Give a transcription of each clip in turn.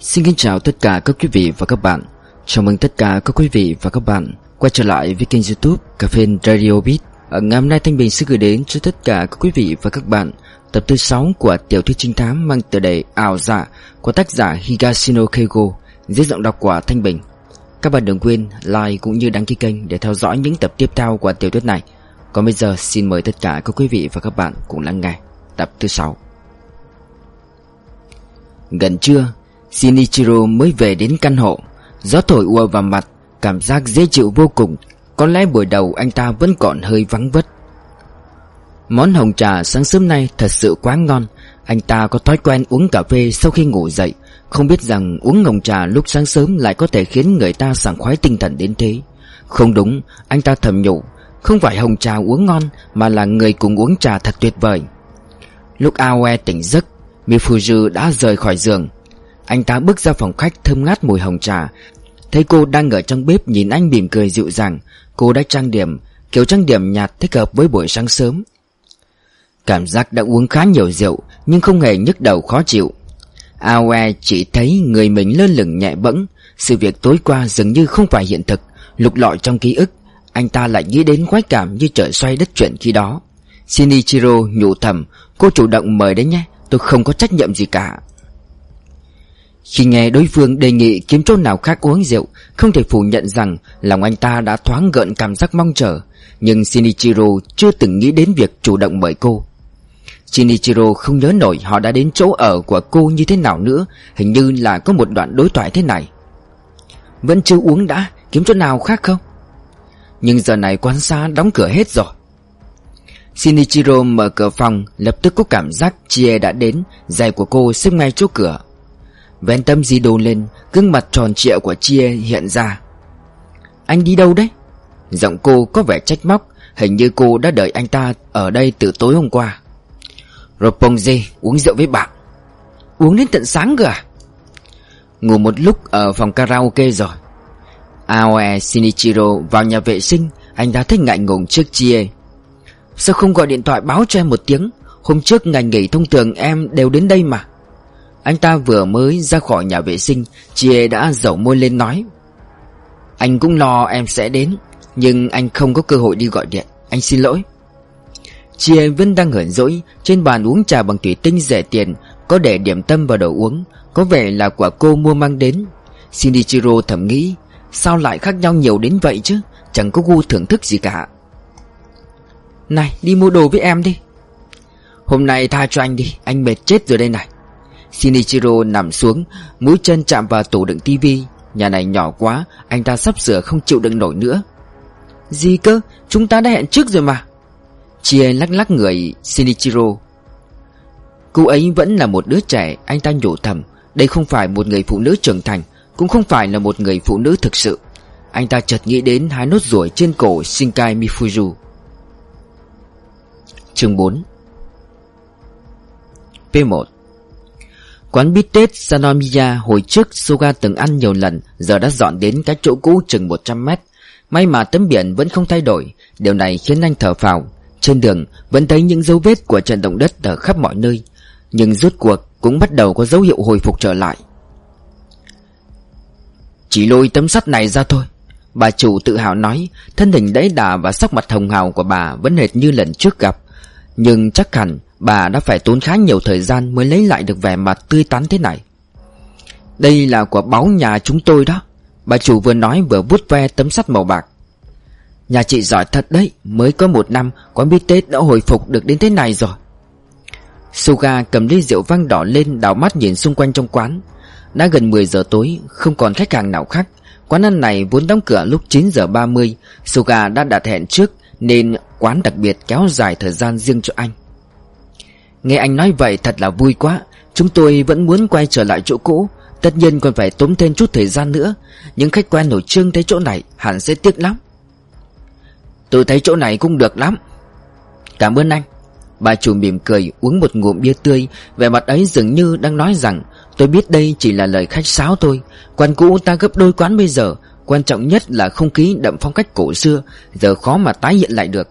Xin kính chào tất cả các quý vị và các bạn. Chào mừng tất cả các quý vị và các bạn Quay trở lại với kênh youtube Cà phê Radio Beat. Ở ngày hôm nay Thanh Bình sẽ gửi đến cho tất cả các quý vị và các bạn Tập thứ 6 của tiểu thuyết trinh thám mang tựa đề Ảo Dạ Của tác giả Higashino Keigo Dưới giọng đọc của Thanh Bình. Các bạn đừng quên like cũng như đăng ký kênh Để theo dõi những tập tiếp theo của tiểu thuyết này. Còn bây giờ xin mời tất cả các quý vị và các bạn cùng lắng nghe Tập thứ 6 Gần trưa Shinichiro mới về đến căn hộ. Gió thổi ùa vào mặt Cảm giác dễ chịu vô cùng. Có lẽ buổi đầu anh ta vẫn còn hơi vắng vất. Món hồng trà sáng sớm nay thật sự quá ngon. Anh ta có thói quen uống cà phê sau khi ngủ dậy. Không biết rằng uống hồng trà lúc sáng sớm lại có thể khiến người ta sảng khoái tinh thần đến thế. Không đúng, anh ta thầm nhủ. Không phải hồng trà uống ngon Mà là người cùng uống trà thật tuyệt vời. Lúc Aoe tỉnh giấc Mifuju đã rời khỏi giường. Anh ta bước ra phòng khách thơm ngát mùi hồng trà. Thấy cô đang ở trong bếp nhìn anh mỉm cười dịu dàng. Cô đã trang điểm, Kiểu trang điểm nhạt thích hợp với buổi sáng sớm. Cảm giác đã uống khá nhiều rượu, Nhưng không hề nhức đầu khó chịu. Aoe chỉ thấy người mình lơ lửng nhẹ bẫng. Sự việc tối qua dường như không phải hiện thực. Lục lọi trong ký ức, Anh ta lại nghĩ đến khoái cảm như trời xoay đất chuyển khi đó. Shinichiro nhủ thầm, Cô chủ động mời đấy nhé, Tôi không có trách nhiệm gì cả. Khi nghe đối phương đề nghị kiếm chỗ nào khác uống rượu, Không thể phủ nhận rằng Lòng anh ta đã thoáng gợn cảm giác mong chờ. Nhưng Shinichiro chưa từng nghĩ đến việc chủ động mời cô. Shinichiro không nhớ nổi họ đã đến chỗ ở của cô như thế nào nữa, Hình như là có một đoạn đối thoại thế này. Vẫn chưa uống đã, Kiếm chỗ nào khác không? Nhưng giờ này quán xa đóng cửa hết rồi. Shinichiro mở cửa phòng, Lập tức có cảm giác Chie đã đến, Giày của cô xếp ngay chỗ cửa. Ven tâm di đồn lên, Gương mặt tròn trịa của Chie hiện ra. Anh đi đâu đấy? Giọng cô có vẻ trách móc, Hình như cô đã đợi anh ta ở đây từ tối hôm qua. Roppongi, uống rượu với bạn. Uống đến tận sáng cơ à? Ngủ một lúc ở phòng karaoke rồi. Aoe Shinichiro vào nhà vệ sinh, Anh ta thích ngại ngùng trước Chie. Sao không gọi điện thoại báo cho em một tiếng? Hôm trước ngày nghỉ thông thường em đều đến đây mà. Anh ta vừa mới ra khỏi nhà vệ sinh chia đã dẩu môi lên nói. Anh cũng lo em sẽ đến, Nhưng anh không có cơ hội đi gọi điện. Anh xin lỗi. Chia vẫn đang hởn dỗi, Trên bàn uống trà bằng thủy tinh rẻ tiền, Có để điểm tâm vào đồ uống, Có vẻ là quả cô mua mang đến. Shinichiro thầm nghĩ, Sao lại khác nhau nhiều đến vậy chứ? Chẳng có gu thưởng thức gì cả. Này, đi mua đồ với em đi. Hôm nay tha cho anh đi, Anh mệt chết rồi đây này. Shinichiro nằm xuống, Mũi chân chạm vào tủ đựng tivi. Nhà này nhỏ quá, Anh ta sắp sửa không chịu đựng nổi nữa. Gì cơ? Chúng ta đã hẹn trước rồi mà. Chia lắc lắc người, Shinichiro. Cô ấy vẫn là một đứa trẻ, Anh ta nhủ thầm. Đây không phải một người phụ nữ trưởng thành, Cũng không phải là một người phụ nữ thực sự. Anh ta chợt nghĩ đến hai nốt ruồi trên cổ Shinkai Mifuju Chương 4 P1 Quán bít tết Sanomiya hồi trước Soga từng ăn nhiều lần, Giờ đã dọn đến cái chỗ cũ chừng 100 mét. May mà tấm biển vẫn không thay đổi, Điều này khiến anh thở phào. Trên đường, vẫn thấy những dấu vết của trận động đất ở khắp mọi nơi, Nhưng rốt cuộc cũng bắt đầu có dấu hiệu hồi phục trở lại. Chỉ lôi tấm sắt này ra thôi, Bà chủ tự hào nói, Thân hình đẫy đà và sắc mặt hồng hào của bà Vẫn hệt như lần trước gặp. Nhưng chắc hẳn bà đã phải tốn khá nhiều thời gian mới lấy lại được vẻ mặt tươi tắn thế này. Đây là của báo nhà chúng tôi đó. Bà chủ vừa nói vừa vút ve tấm sắt màu bạc. Nhà chị giỏi thật đấy, Mới có một năm, Quán bít tết đã hồi phục được đến thế này rồi. Suga cầm ly rượu vang đỏ lên, Đảo mắt nhìn xung quanh trong quán. Đã gần 10 giờ tối, Không còn khách hàng nào khác. Quán ăn này vốn đóng cửa lúc 9 giờ 30 Suga đã đặt hẹn trước, Nên quán đặc biệt kéo dài thời gian riêng cho anh. Nghe anh nói vậy thật là vui quá. Chúng tôi vẫn muốn quay trở lại chỗ cũ. Tất nhiên còn phải tốn thêm chút thời gian nữa. Những khách quen nổi trương thấy chỗ này Hẳn sẽ tiếc lắm. Tôi thấy chỗ này cũng được lắm. Cảm ơn anh. Bà chủ mỉm cười uống một ngụm bia tươi. Vẻ mặt ấy dường như đang nói rằng, Tôi biết đây chỉ là lời khách sáo thôi. Quán cũ ta gấp đôi quán bây giờ. Quan trọng nhất là không khí đậm phong cách cổ xưa. Giờ khó mà tái hiện lại được.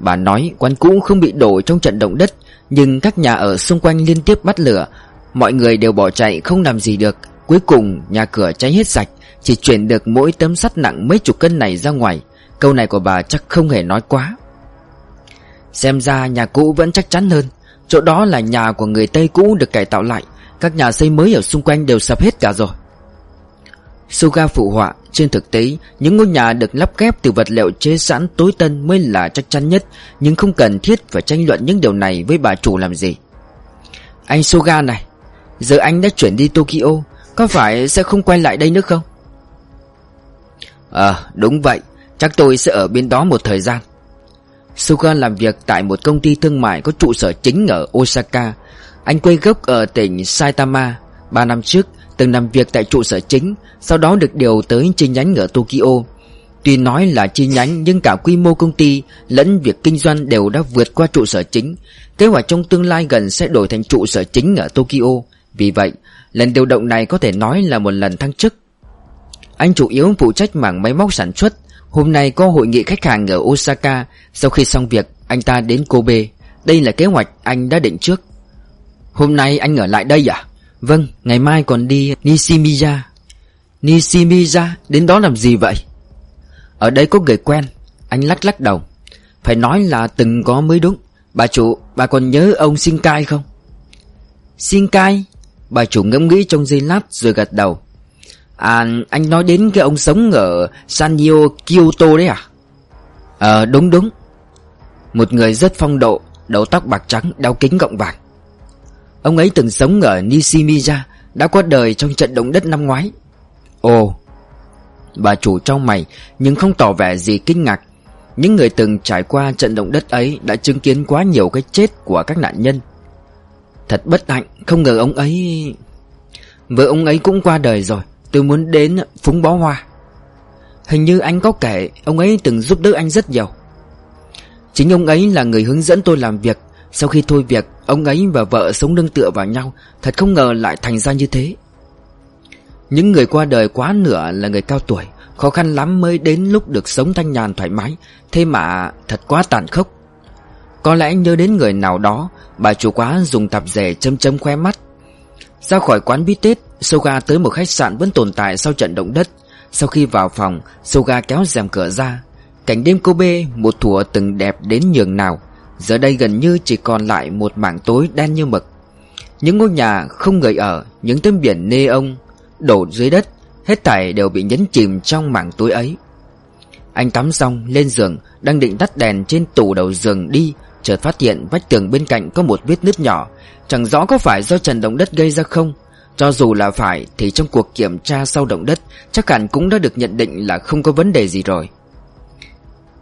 Bà nói quán cũ không bị đổ trong trận động đất, Nhưng các nhà ở xung quanh liên tiếp bắt lửa. Mọi người đều bỏ chạy, không làm gì được. Cuối cùng, nhà cửa cháy hết sạch, Chỉ chuyển được mỗi tấm sắt nặng mấy chục cân này ra ngoài. Câu này của bà chắc không hề nói quá. Xem ra nhà cũ vẫn chắc chắn hơn. Chỗ đó là nhà của người Tây cũ được cải tạo lại. Các nhà xây mới ở xung quanh đều sập hết cả rồi. Suga phụ họa trên thực tế, Những ngôi nhà được lắp ghép từ vật liệu chế sẵn tối tân mới là chắc chắn nhất, Nhưng không cần thiết phải tranh luận những điều này với bà chủ làm gì. Anh Soga này, Giờ anh đã chuyển đi Tokyo, Có phải sẽ không quay lại đây nữa không? Ờ đúng vậy, Chắc tôi sẽ ở bên đó một thời gian. Suga làm việc tại một công ty thương mại có trụ sở chính ở Osaka. Anh quê gốc ở tỉnh Saitama, Ba năm trước từng làm việc tại trụ sở chính Sau đó được điều tới chi nhánh ở Tokyo. Tuy nói là chi nhánh nhưng cả quy mô công ty lẫn việc kinh doanh đều đã vượt qua trụ sở chính. Kế hoạch trong tương lai gần sẽ đổi thành trụ sở chính ở Tokyo. Vì vậy, lần điều động này có thể nói là một lần thăng chức. Anh chủ yếu phụ trách mảng máy móc sản xuất. Hôm nay có hội nghị khách hàng ở Osaka. Sau khi xong việc anh ta đến Kobe. Đây là kế hoạch anh đã định trước. Hôm nay anh ở lại đây à? Vâng, ngày mai còn đi Nishimiya. Nishimiya, đến đó làm gì vậy? Ở đây có người quen Anh lắc lắc đầu. Phải nói là từng có mới đúng. Bà chủ, bà còn nhớ ông Shinkai không? Shinkai? Bà chủ ngẫm nghĩ trong giây lát rồi gật đầu. À anh nói đến cái ông sống ở Sanyo Kyoto đấy à? Ờ đúng đúng. Một người rất phong độ Đầu tóc bạc trắng đeo kính gọng vàng. Ông ấy từng sống ở Nishimiya, Đã qua đời trong trận động đất năm ngoái. Ồ, Bà chủ trong mày, Nhưng không tỏ vẻ gì kinh ngạc. Những người từng trải qua trận động đất ấy Đã chứng kiến quá nhiều cái chết của các nạn nhân. Thật bất hạnh, Không ngờ ông ấy Vợ ông ấy cũng qua đời rồi, Tôi muốn đến phúng bó hoa. Hình như anh có kể, Ông ấy từng giúp đỡ anh rất nhiều. Chính ông ấy là người hướng dẫn tôi làm việc. Sau khi thôi việc, Ông ấy và vợ sống nương tựa vào nhau, Thật không ngờ lại thành ra như thế. Những người qua đời quá nửa là người cao tuổi, Khó khăn lắm mới đến lúc được sống thanh nhàn thoải mái, Thế mà thật quá tàn khốc. Có lẽ nhớ đến người nào đó, Bà chủ quá dùng tạp dề châm châm khoe mắt. Ra khỏi quán bít tết, Soga tới một khách sạn vẫn tồn tại sau trận động đất. Sau khi vào phòng, Soga kéo rèm cửa ra. Cảnh đêm Kobe một thủa từng đẹp đến nhường nào. Giờ đây gần như chỉ còn lại một mảng tối đen như mực. Những ngôi nhà không người ở, Những tấm biển nê ông, Đổ dưới đất, Hết thảy đều bị nhấn chìm trong mảng tối ấy. Anh tắm xong, lên giường, Đang định tắt đèn trên tủ đầu giường đi, Chợt phát hiện vách tường bên cạnh có một vết nứt nhỏ. Chẳng rõ có phải do trận động đất gây ra không. Cho dù là phải, Thì trong cuộc kiểm tra sau động đất, Chắc hẳn cũng đã được nhận định là không có vấn đề gì rồi.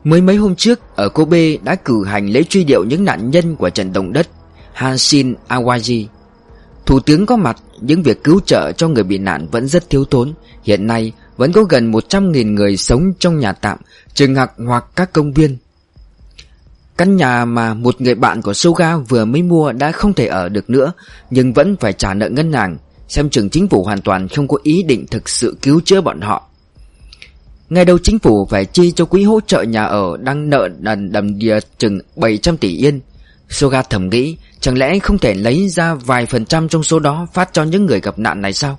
Mới mấy hôm trước, Ở Kobe đã cử hành lễ truy điệu những nạn nhân của trận động đất Hanshin Awaji. Thủ tướng có mặt, Những việc cứu trợ cho người bị nạn vẫn rất thiếu thốn. Hiện nay, vẫn có gần 100.000 người sống trong nhà tạm, Trường học hoặc các công viên. Căn nhà mà một người bạn của Soga vừa mới mua đã không thể ở được nữa, Nhưng vẫn phải trả nợ ngân hàng. Xem chừng chính phủ hoàn toàn không có ý định thực sự cứu chữa bọn họ. Ngày đầu chính phủ phải chi cho quỹ hỗ trợ nhà ở đang nợ đần đầm đìa chừng 700 tỷ yên. Soga thầm nghĩ, Chẳng lẽ không thể lấy ra vài phần trăm trong số đó phát cho những người gặp nạn này sao?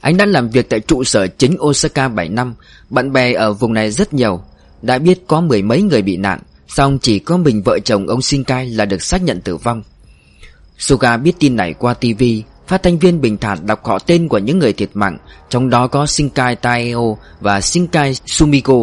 Anh đã làm việc tại trụ sở chính Osaka 7 năm, Bạn bè ở vùng này rất nhiều. Đã biết có mười mấy người bị nạn Xong chỉ có mình vợ chồng ông Shinkai là được xác nhận tử vong. Suga biết tin này qua TV Phát thanh viên bình thản đọc họ tên của những người thiệt mạng, Trong đó có Shinkai Taeo và Shinkai Sumiko.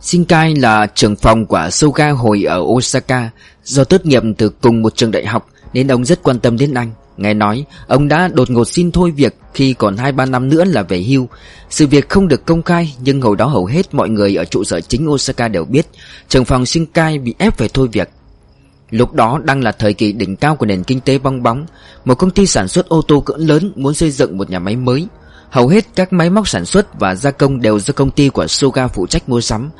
Shinkai là trưởng phòng của Soga hồi ở Osaka. Do tốt nghiệp từ cùng một trường đại học, Nên ông rất quan tâm đến anh. Nghe nói, ông đã đột ngột xin thôi việc Khi còn 2-3 năm nữa là về hưu. Sự việc không được công khai, Nhưng hồi đó hầu hết mọi người ở trụ sở chính Osaka đều biết. Trưởng phòng Shinkai bị ép phải thôi việc. Lúc đó đang là thời kỳ đỉnh cao của nền kinh tế bong bóng, Một công ty sản xuất ô tô cỡ lớn muốn xây dựng một nhà máy mới. Hầu hết các máy móc sản xuất và gia công đều do công ty của suga phụ trách mua sắm.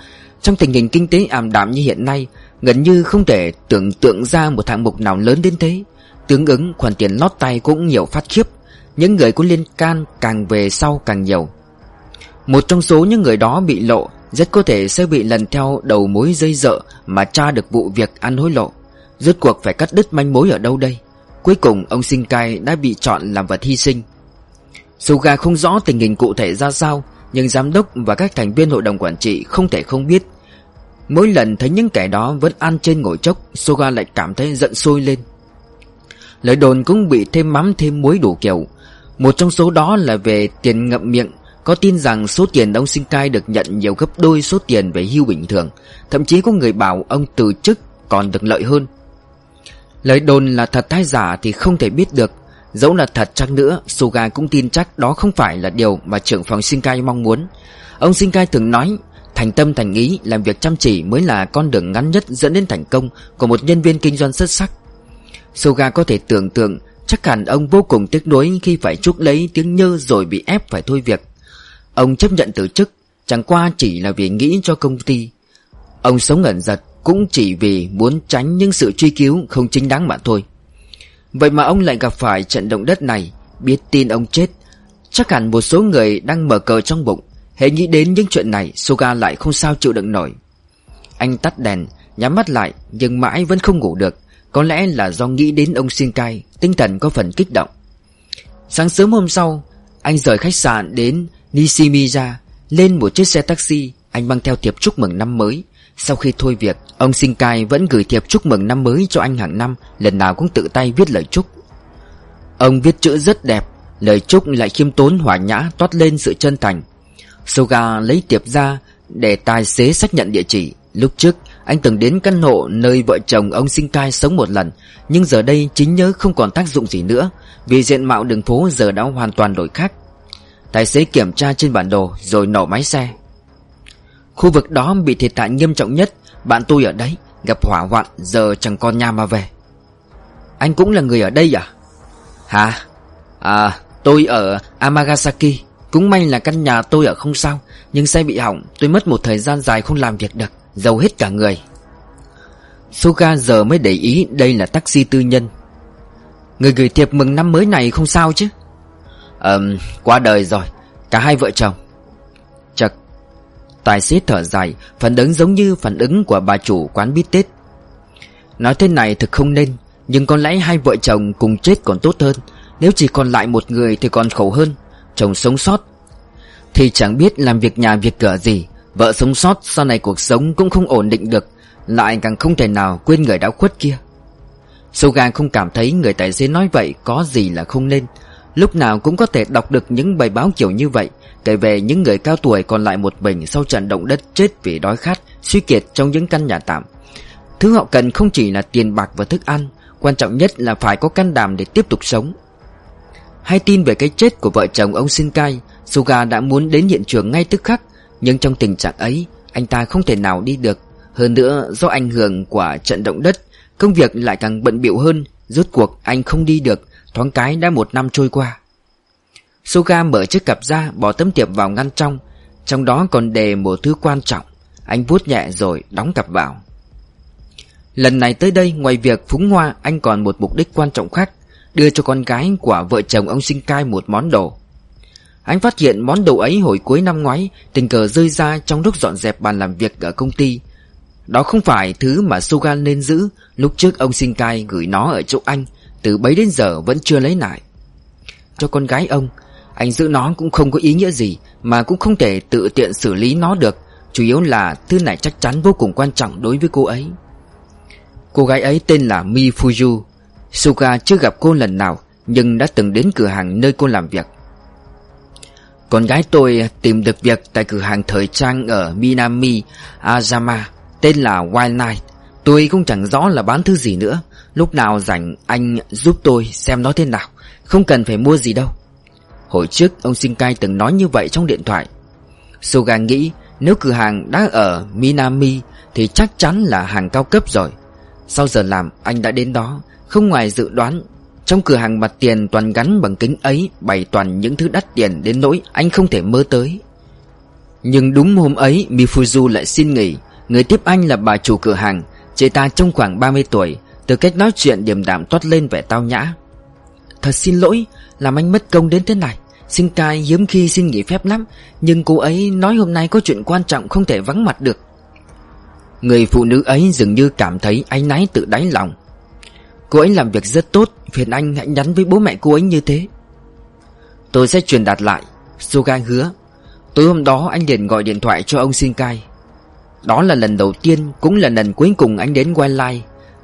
Trong tình hình kinh tế ảm đạm như hiện nay, Gần như không thể tưởng tượng ra một hạng mục nào lớn đến thế. Tương ứng, khoản tiền lót tay cũng nhiều phát khiếp. Những người có liên can càng về sau càng nhiều. Một trong số những người đó bị lộ, Rất có thể sẽ bị lần theo đầu mối dây dợ Mà tra được vụ việc ăn hối lộ. Rốt cuộc phải cắt đứt manh mối ở đâu đây? Cuối cùng, ông sinh cai đã bị chọn làm vật hy sinh. Suga không rõ tình hình cụ thể ra sao, Nhưng giám đốc và các thành viên hội đồng quản trị không thể không biết. Mỗi lần thấy những kẻ đó vẫn ăn trên ngồi chốc, Suga lại cảm thấy giận sôi lên. Lời đồn cũng bị thêm mắm thêm muối đủ kiểu. Một trong số đó là về tiền ngậm miệng. Có tin rằng số tiền ông sinh cai được nhận nhiều gấp đôi số tiền về hưu bình thường. Thậm chí có người bảo ông từ chức còn được lợi hơn. Lời đồn là thật hay giả thì không thể biết được. Dẫu là thật chắc nữa Suga cũng tin chắc đó không phải là điều mà trưởng phòng Shinkai mong muốn. Ông Shinkai thường nói, Thành tâm thành ý, làm việc chăm chỉ mới là con đường ngắn nhất dẫn đến thành công Của một nhân viên kinh doanh xuất sắc. Suga có thể tưởng tượng, Chắc hẳn ông vô cùng tiếc nuối khi phải chuốc lấy tiếng nhơ rồi bị ép phải thôi việc. Ông chấp nhận từ chức, Chẳng qua chỉ là vì nghĩ cho công ty. Ông sống ẩn giật cũng chỉ vì muốn tránh những sự truy cứu không chính đáng mà thôi. Vậy mà ông lại gặp phải trận động đất này, Biết tin ông chết, Chắc hẳn một số người đang mở cờ trong bụng. Hễ nghĩ đến những chuyện này, Suga lại không sao chịu đựng nổi. Anh tắt đèn, Nhắm mắt lại, Nhưng mãi vẫn không ngủ được. Có lẽ là do nghĩ đến ông Shinkai, Tinh thần có phần kích động. Sáng sớm hôm sau, Anh rời khách sạn đến Nishimiya, Lên một chiếc xe taxi Anh mang theo thiệp chúc mừng năm mới. Sau khi thôi việc, Ông sinh cai vẫn gửi thiệp chúc mừng năm mới cho anh hàng năm, Lần nào cũng tự tay viết lời chúc. Ông viết chữ rất đẹp, Lời chúc lại khiêm tốn hỏa nhã, toát lên sự chân thành. Soga lấy tiệp ra để tài xế xác nhận địa chỉ. Lúc trước, anh từng đến căn hộ nơi vợ chồng ông sinh cai sống một lần, Nhưng giờ đây chính nhớ không còn tác dụng gì nữa, Vì diện mạo đường phố giờ đã hoàn toàn đổi khác. Tài xế kiểm tra trên bản đồ rồi nổ máy xe. Khu vực đó bị thiệt hại nghiêm trọng nhất Bạn tôi ở đấy Gặp hỏa hoạn giờ chẳng còn nhà mà về. Anh cũng là người ở đây à? Hả? À tôi ở Amagasaki. Cũng may là căn nhà tôi ở không sao Nhưng xe bị hỏng Tôi mất một thời gian dài không làm việc được Giàu hết cả người. Suga giờ mới để ý đây là taxi tư nhân. Người gửi thiệp mừng năm mới này không sao chứ? Ờm um, qua đời rồi Cả hai vợ chồng. Tài xế thở dài, Phản ứng giống như phản ứng của bà chủ quán bít tết. Nói thế này thực không nên, Nhưng có lẽ hai vợ chồng cùng chết còn tốt hơn. Nếu chỉ còn lại một người thì còn khổ hơn. Chồng sống sót. Thì chẳng biết làm việc nhà việc cửa gì, Vợ sống sót sau này cuộc sống cũng không ổn định được, Lại càng không thể nào quên người đã khuất kia. Soga không cảm thấy người tài xế nói vậy có gì là không nên. Lúc nào cũng có thể đọc được những bài báo kiểu như vậy Kể về những người cao tuổi còn lại một mình sau trận động đất chết vì đói khát, suy kiệt trong những căn nhà tạm. Thứ họ cần không chỉ là tiền bạc và thức ăn, quan trọng nhất là phải có can đảm để tiếp tục sống. Hay tin về cái chết của vợ chồng ông Shinkai, Suga đã muốn đến hiện trường ngay tức khắc, nhưng trong tình trạng ấy, anh ta không thể nào đi được. Hơn nữa, do ảnh hưởng của trận động đất, công việc lại càng bận biệu hơn, rốt cuộc anh không đi được, thoáng cái đã một năm trôi qua. Suga mở chiếc cặp ra, bỏ tấm tiệp vào ngăn trong Trong đó còn đề một thứ quan trọng, Anh vuốt nhẹ rồi đóng cặp vào. Lần này tới đây, ngoài việc phúng hoa, Anh còn một mục đích quan trọng khác, Đưa cho con gái của vợ chồng ông sinh cai một món đồ. Anh phát hiện món đồ ấy hồi cuối năm ngoái, Tình cờ rơi ra trong lúc dọn dẹp bàn làm việc ở công ty. Đó không phải thứ mà Suga nên giữ Lúc trước ông sinh cai gửi nó ở chỗ anh. Từ bấy đến giờ vẫn chưa lấy lại. Cho con gái ông anh giữ nó cũng không có ý nghĩa gì Mà cũng không thể tự tiện xử lý nó được Chủ yếu là thứ này chắc chắn vô cùng quan trọng đối với cô ấy. Cô gái ấy tên là Mi Fuju. Suga chưa gặp cô lần nào Nhưng đã từng đến cửa hàng nơi cô làm việc. Con gái tôi tìm được việc tại cửa hàng thời trang ở Minami, Azama Tên là Wild Night Tôi cũng chẳng rõ là bán thứ gì nữa Lúc nào rảnh anh giúp tôi xem nó thế nào, Không cần phải mua gì đâu. Hồi trước ông Shinkai từng nói như vậy trong điện thoại. Suga nghĩ nếu cửa hàng đã ở Minami Thì chắc chắn là hàng cao cấp rồi. Sau giờ làm, anh đã đến đó, Không ngoài dự đoán. Trong cửa hàng mặt tiền toàn gắn bằng kính ấy, Bày toàn những thứ đắt tiền đến nỗi anh không thể mơ tới. Nhưng đúng hôm ấy, Mifuzu lại xin nghỉ. Người tiếp anh là bà chủ cửa hàng, Chị ta trong khoảng 30 tuổi từ cách nói chuyện điềm đạm toát lên vẻ tao nhã. Thật xin lỗi, Làm anh mất công đến thế này. Sinh cai hiếm khi xin nghỉ phép lắm, Nhưng cô ấy nói hôm nay có chuyện quan trọng không thể vắng mặt được. Người phụ nữ ấy dường như cảm thấy áy náy tự đáy lòng. Cô ấy làm việc rất tốt, Phiền anh hãy nhắn với bố mẹ cô ấy như thế. Tôi sẽ truyền đạt lại Suga hứa. Tối hôm đó anh liền gọi điện thoại cho ông Shinkai Đó là lần đầu tiên, Cũng là lần cuối cùng anh đến Wildlife.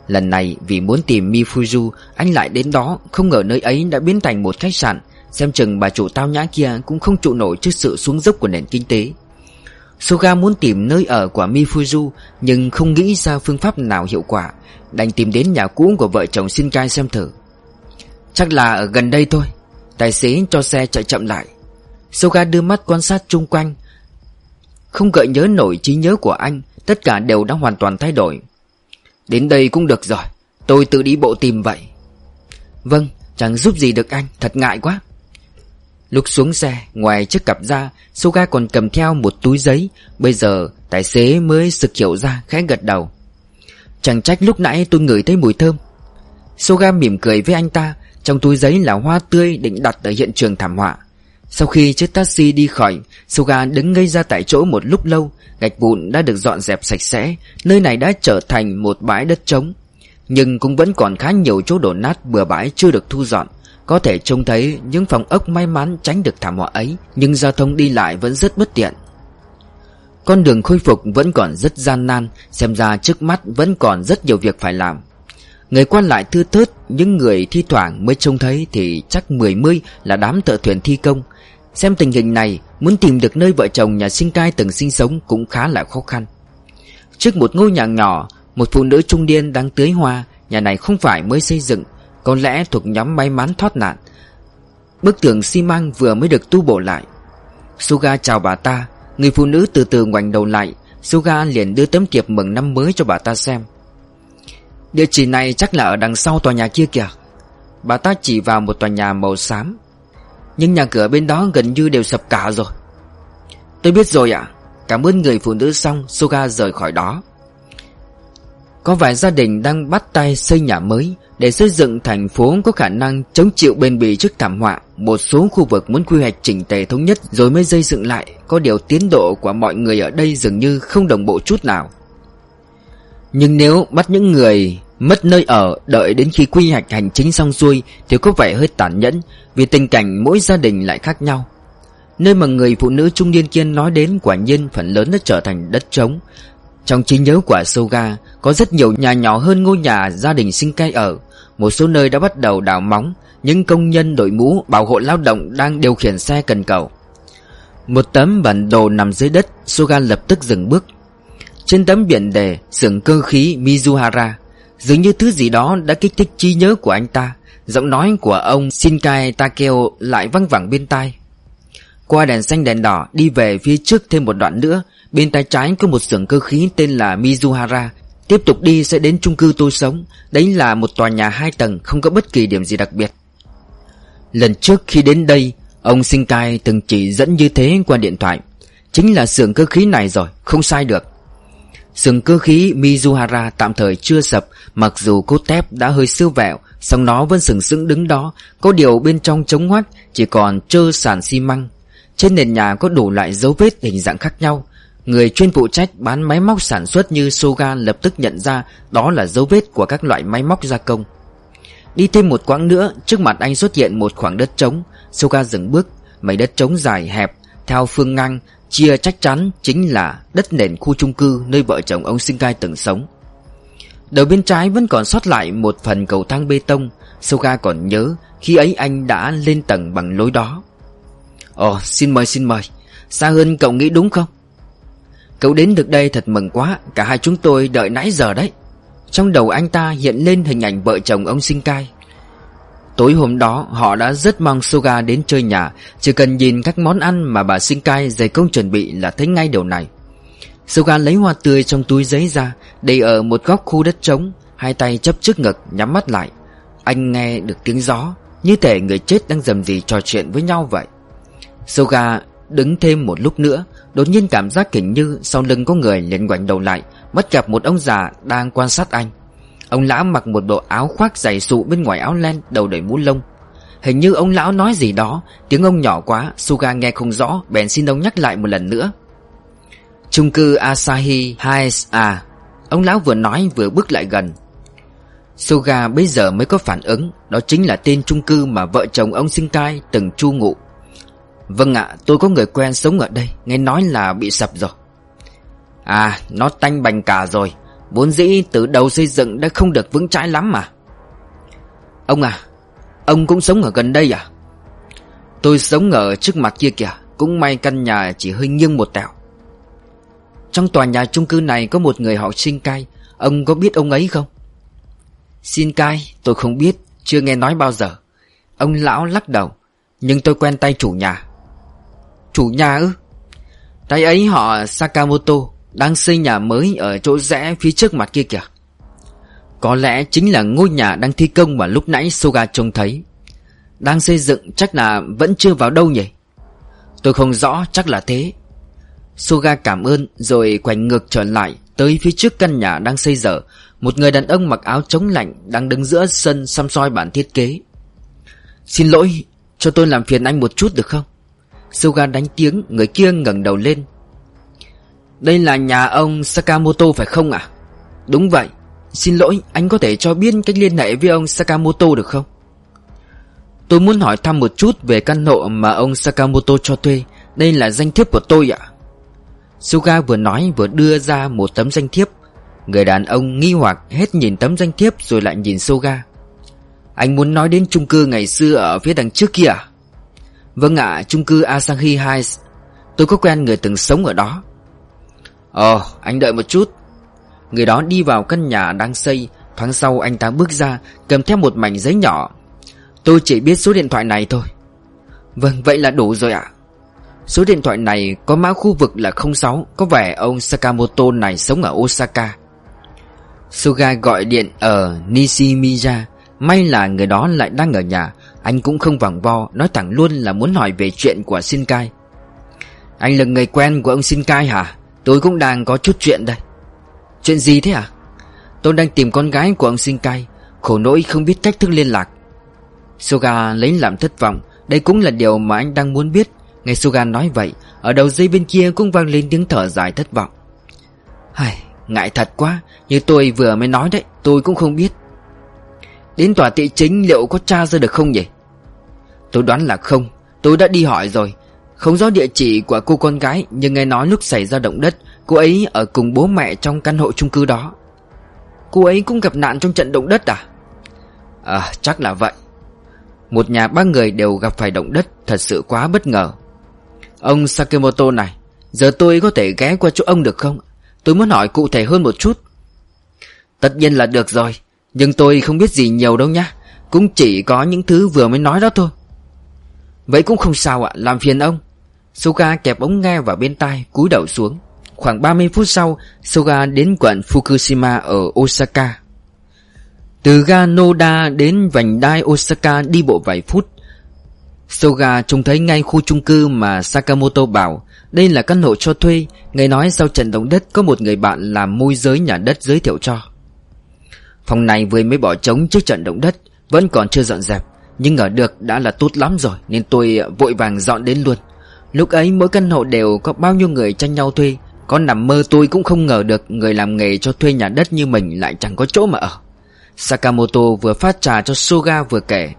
Lần này vì muốn tìm Mifuju Anh lại đến đó, Không ngờ nơi ấy đã biến thành một khách sạn. Xem chừng bà chủ tao nhã kia Cũng không trụ nổi trước sự xuống dốc của nền kinh tế. Soga muốn tìm nơi ở của Mifuju Nhưng không nghĩ ra phương pháp nào hiệu quả, Đành tìm đến nhà cũ của vợ chồng Shinkai xem thử. Chắc là ở gần đây thôi, Tài xế cho xe chạy chậm lại. Soga đưa mắt quan sát chung quanh. Không gợi nhớ nổi trí nhớ của anh, Tất cả đều đã hoàn toàn thay đổi. Đến đây cũng được rồi, Tôi tự đi bộ tìm vậy. Vâng chẳng giúp gì được anh, Thật ngại quá. Lúc xuống xe, Ngoài chiếc cặp ra Soga còn cầm theo một túi giấy. Bây giờ, tài xế mới sực hiểu ra, khẽ gật đầu. Chẳng trách lúc nãy tôi ngửi thấy mùi thơm. Soga mỉm cười với anh ta, Trong túi giấy là hoa tươi định đặt ở hiện trường thảm họa. Sau khi chiếc taxi đi khỏi, suga đứng ngây ra tại chỗ một lúc lâu, Gạch vụn đã được dọn dẹp sạch sẽ, Nơi này đã trở thành một bãi đất trống. Nhưng cũng vẫn còn khá nhiều chỗ đổ nát bừa bãi chưa được thu dọn. Có thể trông thấy những phòng ốc may mắn tránh được thảm họa ấy, Nhưng giao thông đi lại vẫn rất bất tiện. Con đường khôi phục vẫn còn rất gian nan, Xem ra trước mắt vẫn còn rất nhiều việc phải làm. Người quan lại thư thớt, Những người thi thoảng mới trông thấy Thì chắc mười mươi là đám thợ thuyền thi công Xem tình hình này, Muốn tìm được nơi vợ chồng nhà sinh cai từng sinh sống Cũng khá là khó khăn. Trước một ngôi nhà nhỏ, Một phụ nữ trung niên đang tưới hoa, Nhà này không phải mới xây dựng, Có lẽ thuộc nhóm may mắn thoát nạn. Bức tường xi măng vừa mới được tu bổ lại. Suga chào bà ta, Người phụ nữ từ từ ngoảnh đầu lại, Suga liền đưa tấm thiệp mừng năm mới cho bà ta xem. Địa chỉ này chắc là ở đằng sau tòa nhà kia kìa. Bà ta chỉ vào một tòa nhà màu xám. Nhưng nhà cửa bên đó gần như đều sập cả rồi. Tôi biết rồi ạ. Cảm ơn người phụ nữ xong Suga rời khỏi đó. Có vài gia đình đang bắt tay xây nhà mới Để xây dựng thành phố có khả năng chống chịu bền bỉ trước thảm họa. Một số khu vực muốn quy hoạch chỉnh tề thống nhất Rồi mới xây dựng lại. Có điều tiến độ của mọi người ở đây dường như không đồng bộ chút nào. Nhưng nếu bắt những người Mất nơi ở, đợi đến khi quy hoạch hành chính xong xuôi Thì có vẻ hơi tàn nhẫn, Vì tình cảnh mỗi gia đình lại khác nhau. Nơi mà người phụ nữ trung niên kia nói đến quả nhiên phần lớn đã trở thành đất trống. Trong trí nhớ của Soga Có rất nhiều nhà nhỏ hơn ngôi nhà gia đình sinh cai ở. Một số nơi đã bắt đầu đào móng, Những công nhân đội mũ, bảo hộ lao động đang điều khiển xe cần cầu. Một tấm bản đồ nằm dưới đất Soga lập tức dừng bước. Trên tấm biển đề, xưởng cơ khí Mizuhara. Dường như thứ gì đó đã kích thích trí nhớ của anh ta. Giọng nói của ông Shinkai Takeo lại văng vẳng bên tai. Qua đèn xanh đèn đỏ, đi về phía trước thêm một đoạn nữa, Bên tay trái có một xưởng cơ khí tên là Mizuhara. Tiếp tục đi sẽ đến chung cư tôi sống. Đấy là một tòa nhà hai tầng, không có bất kỳ điểm gì đặc biệt. Lần trước khi đến đây, Ông Shinkai từng chỉ dẫn như thế qua điện thoại. Chính là xưởng cơ khí này rồi, Không sai được. Sừng cơ khí Mizuhara tạm thời chưa sập, Mặc dù cốt thép đã hơi siêu vẹo, song nó vẫn sừng sững đứng đó. Có điều bên trong trống hoắt, Chỉ còn trơ sàn xi măng. Trên nền nhà có đủ loại dấu vết hình dạng khác nhau. Người chuyên phụ trách bán máy móc sản xuất như Soga lập tức nhận ra Đó là dấu vết của các loại máy móc gia công. Đi thêm một quãng nữa, Trước mặt anh xuất hiện một khoảng đất trống. Soga dừng bước, Mảnh đất trống dài, hẹp theo phương ngang Chia chắc chắn chính là đất nền khu chung cư nơi vợ chồng ông Sinh Gai từng sống. Đầu bên trái vẫn còn sót lại một phần cầu thang bê tông, Soga còn nhớ khi ấy anh đã lên tầng bằng lối đó. Ồ, xin mời xin mời, xa hơn cậu nghĩ đúng không? Cậu đến được đây thật mừng quá, cả hai chúng tôi đợi nãy giờ đấy. Trong đầu anh ta hiện lên hình ảnh vợ chồng ông Sinh Cai. Tối hôm đó, họ đã rất mong Suga đến chơi nhà. Chỉ cần nhìn các món ăn mà bà sinh cai dày công chuẩn bị là thấy ngay điều này. Suga lấy hoa tươi trong túi giấy ra, Để ở một góc khu đất trống. Hai tay chấp trước ngực, nhắm mắt lại. Anh nghe được tiếng gió, Như thể người chết đang dầm gì trò chuyện với nhau vậy. Suga đứng thêm một lúc nữa, Đột nhiên cảm giác hình như sau lưng có người liền ngoảnh đầu lại Mất gặp một ông già đang quan sát anh. Ông lão mặc một bộ áo khoác dày sụ bên ngoài áo len Đầu đầy mũ lông. Hình như ông lão nói gì đó, Tiếng ông nhỏ quá, Suga nghe không rõ, Bèn xin ông nhắc lại một lần nữa. Trung cư Asahi Heights à Ông lão vừa nói vừa bước lại gần. Suga bây giờ mới có phản ứng, Đó chính là tên chung cư mà vợ chồng ông sinh cai từng chu ngụ. Vâng ạ, tôi có người quen sống ở đây, Nghe nói là bị sập rồi. À nó tanh bành cả rồi. Vốn dĩ từ đầu xây dựng đã không được vững chãi lắm mà. Ông à Ông cũng sống ở gần đây à? Tôi sống ở trước mặt kia kìa, Cũng may căn nhà chỉ hơi nghiêng một tẹo. Trong tòa nhà chung cư này có một người họ sinh cai Ông có biết ông ấy không? Xin cai tôi không biết, Chưa nghe nói bao giờ. Ông lão lắc đầu, Nhưng tôi quen tay chủ nhà. Chủ nhà ư? Tay ấy họ Sakamoto đang xây nhà mới ở chỗ rẽ phía trước mặt kia kìa. Có lẽ chính là ngôi nhà đang thi công mà lúc nãy Soga trông thấy. Đang xây dựng chắc là vẫn chưa vào đâu nhỉ? Tôi không rõ chắc là thế. Soga cảm ơn rồi quành ngược trở lại Tới phía trước căn nhà đang xây dở. Một người đàn ông mặc áo chống lạnh Đang đứng giữa sân xăm soi bản thiết kế. Xin lỗi, Cho tôi làm phiền anh một chút được không? Soga đánh tiếng, Người kia ngẩng đầu lên. Đây là nhà ông Sakamoto phải không ạ? Đúng vậy. Xin lỗi anh có thể cho biết cách liên hệ với ông Sakamoto được không? Tôi muốn hỏi thăm một chút về căn hộ mà ông Sakamoto cho thuê. Đây là danh thiếp của tôi ạ. Suga vừa nói vừa đưa ra một tấm danh thiếp. Người đàn ông nghi hoặc hết nhìn tấm danh thiếp rồi lại nhìn Suga. Anh muốn nói đến chung cư ngày xưa ở phía đằng trước kia à? Vâng ạ, chung cư Asahi Heights. Tôi có quen người từng sống ở đó ờ anh đợi một chút. Người đó đi vào căn nhà đang xây Thoáng sau anh ta bước ra Cầm theo một mảnh giấy nhỏ. Tôi chỉ biết số điện thoại này thôi. Vâng, vậy là đủ rồi ạ. Số điện thoại này có mã khu vực là 06 Có vẻ ông Sakamoto này sống ở Osaka. Suga gọi điện ở Nishimiya. May là người đó lại đang ở nhà. Anh cũng không vòng vo Nói thẳng luôn là muốn hỏi về chuyện của Shinkai. Anh là người quen của ông Shinkai hả? Tôi cũng đang có chút chuyện đây. Chuyện gì thế à Tôi đang tìm con gái của ông Shinkai Khổ nỗi không biết cách thức liên lạc. Suga lấy làm thất vọng Đây cũng là điều mà anh đang muốn biết. Nghe Suga nói vậy Ở đầu dây bên kia cũng vang lên tiếng thở dài thất vọng. Hài, ngại thật quá Như tôi vừa mới nói đấy Tôi cũng không biết. Đến tòa thị chính liệu có tra ra được không nhỉ? Tôi đoán là không Tôi đã đi hỏi rồi không rõ địa chỉ của cô con gái, Nhưng nghe nói lúc xảy ra động đất, Cô ấy ở cùng bố mẹ trong căn hộ chung cư đó. Cô ấy cũng gặp nạn trong trận động đất à? À chắc là vậy. Một nhà ba người đều gặp phải động đất, Thật sự quá bất ngờ. Ông Sakimoto này, Giờ tôi có thể ghé qua chỗ ông được không? Tôi muốn hỏi cụ thể hơn một chút. Tất nhiên là được rồi, Nhưng tôi không biết gì nhiều đâu nhá. Cũng chỉ có những thứ vừa mới nói đó thôi. Vậy cũng không sao ạ, Làm phiền ông. Suga kẹp ống nghe vào bên tai, cúi đầu xuống. Khoảng 30 phút sau, Suga đến quận Fukushima ở Osaka. Từ ga Noda đến vành đai Osaka đi bộ vài phút Soga trông thấy ngay khu chung cư mà Sakamoto bảo, Đây là căn hộ cho thuê. Nghe nói sau trận động đất có một người bạn làm môi giới nhà đất giới thiệu cho. Phòng này vừa mới bỏ trống trước trận động đất, Vẫn còn chưa dọn dẹp, Nhưng ở được đã là tốt lắm rồi, Nên tôi vội vàng dọn đến luôn. Lúc ấy mỗi căn hộ đều có bao nhiêu người tranh nhau thuê. Có nằm mơ tôi cũng không ngờ được Người làm nghề cho thuê nhà đất như mình lại chẳng có chỗ mà ở. Sakamoto vừa phát trà cho Soga vừa kể,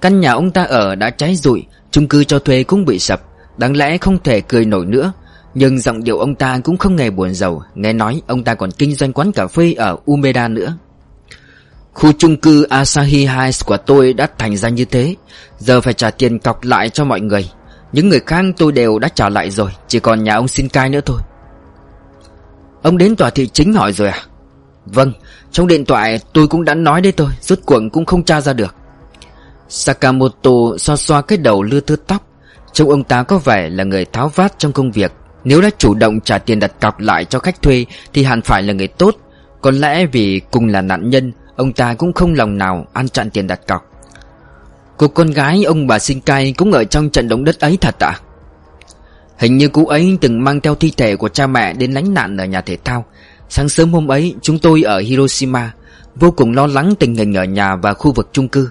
Căn nhà ông ta ở đã cháy rụi, chung cư cho thuê cũng bị sập, Đáng lẽ không thể cười nổi nữa. Nhưng giọng điệu ông ta cũng không hề buồn giàu Nghe nói ông ta còn kinh doanh quán cà phê ở Umeda nữa. Khu chung cư Asahi Heights của tôi đã thành ra như thế, Giờ phải trả tiền cọc lại cho mọi người. Những người khác tôi đều đã trả lại rồi, Chỉ còn nhà ông xin cai nữa thôi. Ông đến tòa thị chính hỏi rồi à? Vâng Trong điện thoại tôi cũng đã nói đấy thôi, Rốt cuộc cũng không tra ra được. Sakamoto xoa xoa cái đầu lưa thưa tóc. Trông ông ta có vẻ là người tháo vát trong công việc. Nếu đã chủ động trả tiền đặt cọc lại cho khách thuê Thì hẳn phải là người tốt. Có lẽ vì cùng là nạn nhân, Ông ta cũng không lòng nào ăn chặn tiền đặt cọc. Cô con gái ông bà sinh cai cũng ở trong trận động đất ấy thật ạ. À? Hình như cô ấy từng mang theo thi thể của cha mẹ đến lánh nạn ở nhà thể thao. Sáng sớm hôm ấy, chúng tôi ở Hiroshima, Vô cùng lo lắng tình hình ở nhà và khu vực chung cư.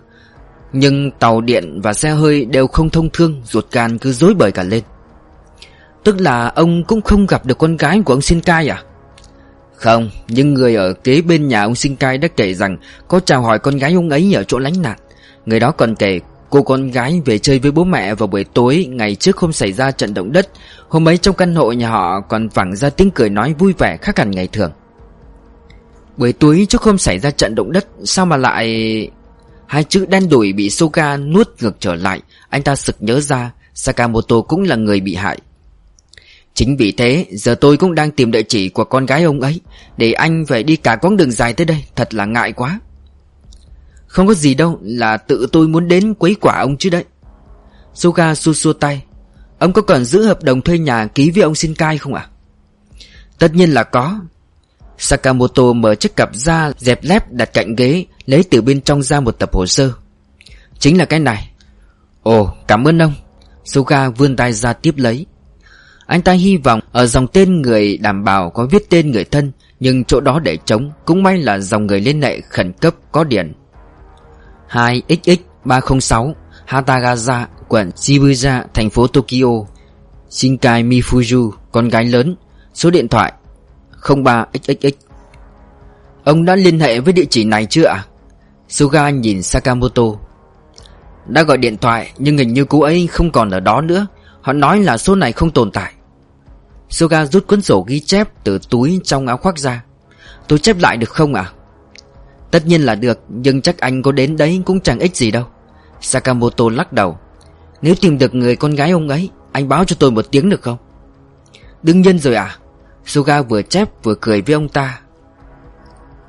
Nhưng tàu điện và xe hơi đều không thông thương, Ruột gan cứ dối bời cả lên. Tức là ông cũng không gặp được con gái của ông Shinkai à? Không Nhưng người ở kế bên nhà ông sinh cai đã kể rằng Có chào hỏi con gái ông ấy ở chỗ lánh nạn. Người đó còn kể, Cô con gái về chơi với bố mẹ vào buổi tối Ngày trước hôm xảy ra trận động đất. Hôm ấy trong căn hộ nhà họ còn vẳng ra tiếng cười nói vui vẻ khác hẳn ngày thường. Buổi tối trước hôm xảy ra trận động đất, Sao mà lại... Hai chữ đen đuổi bị Soka nuốt ngược trở lại? Anh ta sực nhớ ra, Sakamoto cũng là người bị hại. Chính vì thế, giờ tôi cũng đang tìm địa chỉ của con gái ông ấy, Để anh phải đi cả quãng đường dài tới đây, Thật là ngại quá. Không có gì đâu, Là tự tôi muốn đến quấy quả ông chứ đấy. Suga xua xua tay. Ông có còn giữ hợp đồng thuê nhà ký với ông Shinkai không ạ? Tất nhiên là có. Sakamoto mở chiếc cặp ra dẹp lép đặt cạnh ghế, Lấy từ bên trong ra một tập hồ sơ. Chính là cái này. Ồ, cảm ơn ông. Suga vươn tay ra tiếp lấy. Anh ta hy vọng ở dòng tên người đảm bảo có viết tên người thân, Nhưng chỗ đó để trống Cũng may là dòng người liên hệ khẩn cấp có điện. 2XX306 Hatagaza, quận Shibuya, thành phố Tokyo. Shinkai Mifuju, con gái lớn Số điện thoại 03XXX Ông đã liên hệ với địa chỉ này chưa ạ? Suga nhìn Sakamoto. Đã gọi điện thoại nhưng hình như cô ấy không còn ở đó nữa. Họ nói là số này không tồn tại. Suga rút cuốn sổ ghi chép từ túi trong áo khoác ra. Tôi chép lại được không ạ? Tất nhiên là được, Nhưng chắc anh có đến đấy cũng chẳng ích gì đâu. Sakamoto lắc đầu. Nếu tìm được người con gái ông ấy, Anh báo cho tôi một tiếng được không? Đương nhiên rồi à Suga vừa chép vừa cười với ông ta.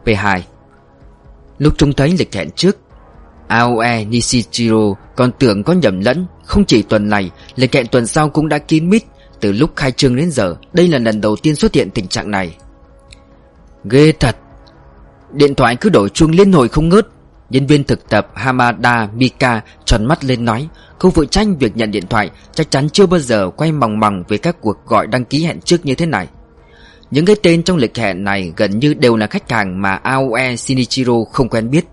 P2 Lúc trông thấy lịch hẹn trước, Aoe Nishichiro còn tưởng có nhầm lẫn. Không chỉ tuần này, Lịch hẹn tuần sau cũng đã kín mít. Từ lúc khai trương đến giờ, Đây là lần đầu tiên xuất hiện tình trạng này. Ghê thật. Điện thoại cứ đổi chuông liên hồi không ngớt. Nhân viên thực tập Hamada Mika tròn mắt lên nói, không phụ tranh việc nhận điện thoại, Chắc chắn chưa bao giờ quay mòng mòng Về các cuộc gọi đăng ký hẹn trước như thế này. Những cái tên trong lịch hẹn này Gần như đều là khách hàng mà Aoe Shinichiro không quen biết.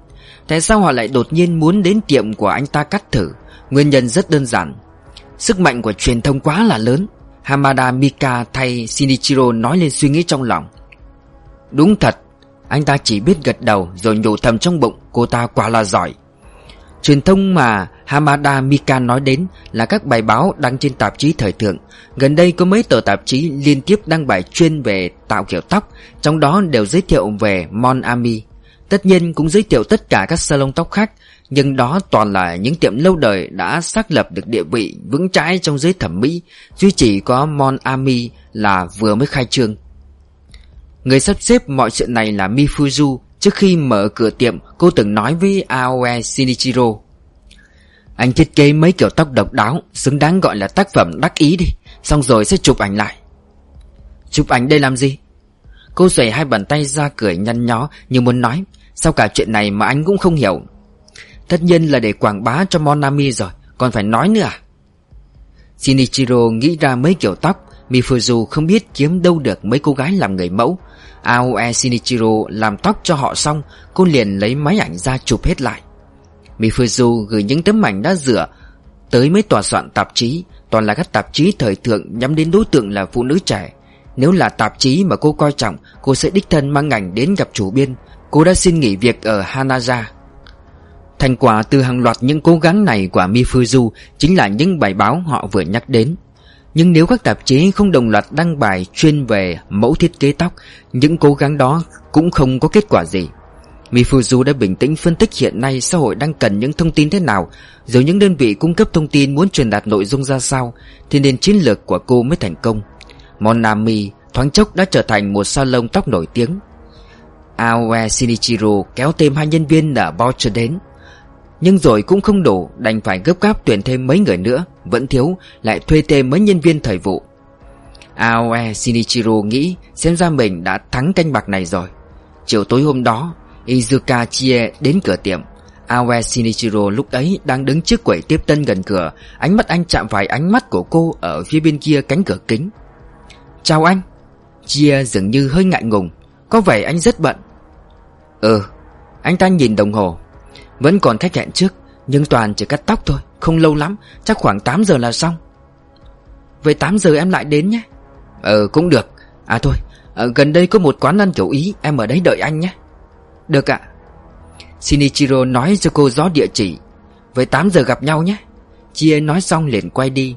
Tại sao họ lại đột nhiên muốn đến tiệm của anh ta cắt thử? Nguyên nhân rất đơn giản. Sức mạnh của truyền thông quá là lớn. Hamada Mika thay Shinichiro nói lên suy nghĩ trong lòng. Đúng thật anh ta chỉ biết gật đầu rồi nhủ thầm trong bụng, cô ta quả là giỏi. Truyền thông mà Hamada Mika nói đến là các bài báo đăng trên tạp chí thời thượng. Gần đây có mấy tờ tạp chí liên tiếp đăng bài chuyên về tạo kiểu tóc, Trong đó đều giới thiệu về Mon Ami. Tất nhiên cũng giới thiệu tất cả các salon tóc khác, Nhưng đó toàn là những tiệm lâu đời đã xác lập được địa vị vững chãi trong giới thẩm mỹ, Duy chỉ có Mon Ami là vừa mới khai trương. Người sắp xếp mọi chuyện này là Mifuzu Trước khi mở cửa tiệm, cô từng nói với Aoe Shinichiro. Anh thiết kế mấy kiểu tóc độc đáo, Xứng đáng gọi là tác phẩm đắc ý đi. Xong rồi sẽ chụp ảnh lại. Chụp ảnh đây làm gì? Cô xuể hai bàn tay ra cười nhăn nhó Như muốn nói, Sao cả chuyện này mà anh cũng không hiểu. Tất nhiên là để quảng bá cho Monami rồi, Còn phải nói nữa à? Shinichiro nghĩ ra mấy kiểu tóc, Mifuzu không biết kiếm đâu được mấy cô gái làm người mẫu. Aoe Shinichiro làm tóc cho họ xong, Cô liền lấy máy ảnh ra chụp hết lại. Mifuzu gửi những tấm ảnh đã rửa Tới mấy tòa soạn tạp chí, Toàn là các tạp chí thời thượng nhắm đến đối tượng là phụ nữ trẻ. Nếu là tạp chí mà cô coi trọng, Cô sẽ đích thân mang ảnh đến gặp chủ biên. Cô đã xin nghỉ việc ở Hanaja. Thành quả từ hàng loạt những cố gắng này của Mifuzu Chính là những bài báo họ vừa nhắc đến nhưng nếu các tạp chí không đồng loạt đăng bài chuyên về mẫu thiết kế tóc, Những cố gắng đó cũng không có kết quả gì. Mifuzu đã bình tĩnh phân tích hiện nay xã hội đang cần những thông tin thế nào, Rồi những đơn vị cung cấp thông tin muốn truyền đạt nội dung ra sao, Thì nên chiến lược của cô mới thành công. Monami thoáng chốc đã trở thành một salon tóc nổi tiếng. Aoe Shinichiro kéo thêm hai nhân viên ở Boucher đến nhưng rồi cũng không đủ, Đành phải gấp gáp tuyển thêm mấy người nữa, Vẫn thiếu, Lại thuê thêm mấy nhân viên thời vụ. Aoe Shinichiro nghĩ Xem ra mình đã thắng canh bạc này rồi. Chiều tối hôm đó, Izuka Chie đến cửa tiệm. Aoe Shinichiro lúc ấy đang đứng trước quầy tiếp tân gần cửa, Ánh mắt anh chạm phải ánh mắt của cô Ở phía bên kia cánh cửa kính. Chào anh. Chia dường như hơi ngại ngùng. Có vẻ anh rất bận. Ừ. Anh ta nhìn đồng hồ vẫn còn khách hẹn trước Nhưng toàn chỉ cắt tóc thôi Không lâu lắm Chắc khoảng 8 giờ là xong. Vậy 8 giờ em lại đến nhé. Ờ cũng được. À thôi Ở gần đây có một quán ăn kiểu Ý Em ở đấy đợi anh nhé. Được ạ. Shinichiro nói cho cô rõ địa chỉ. Với 8 giờ gặp nhau nhé. Chie nói xong liền quay đi.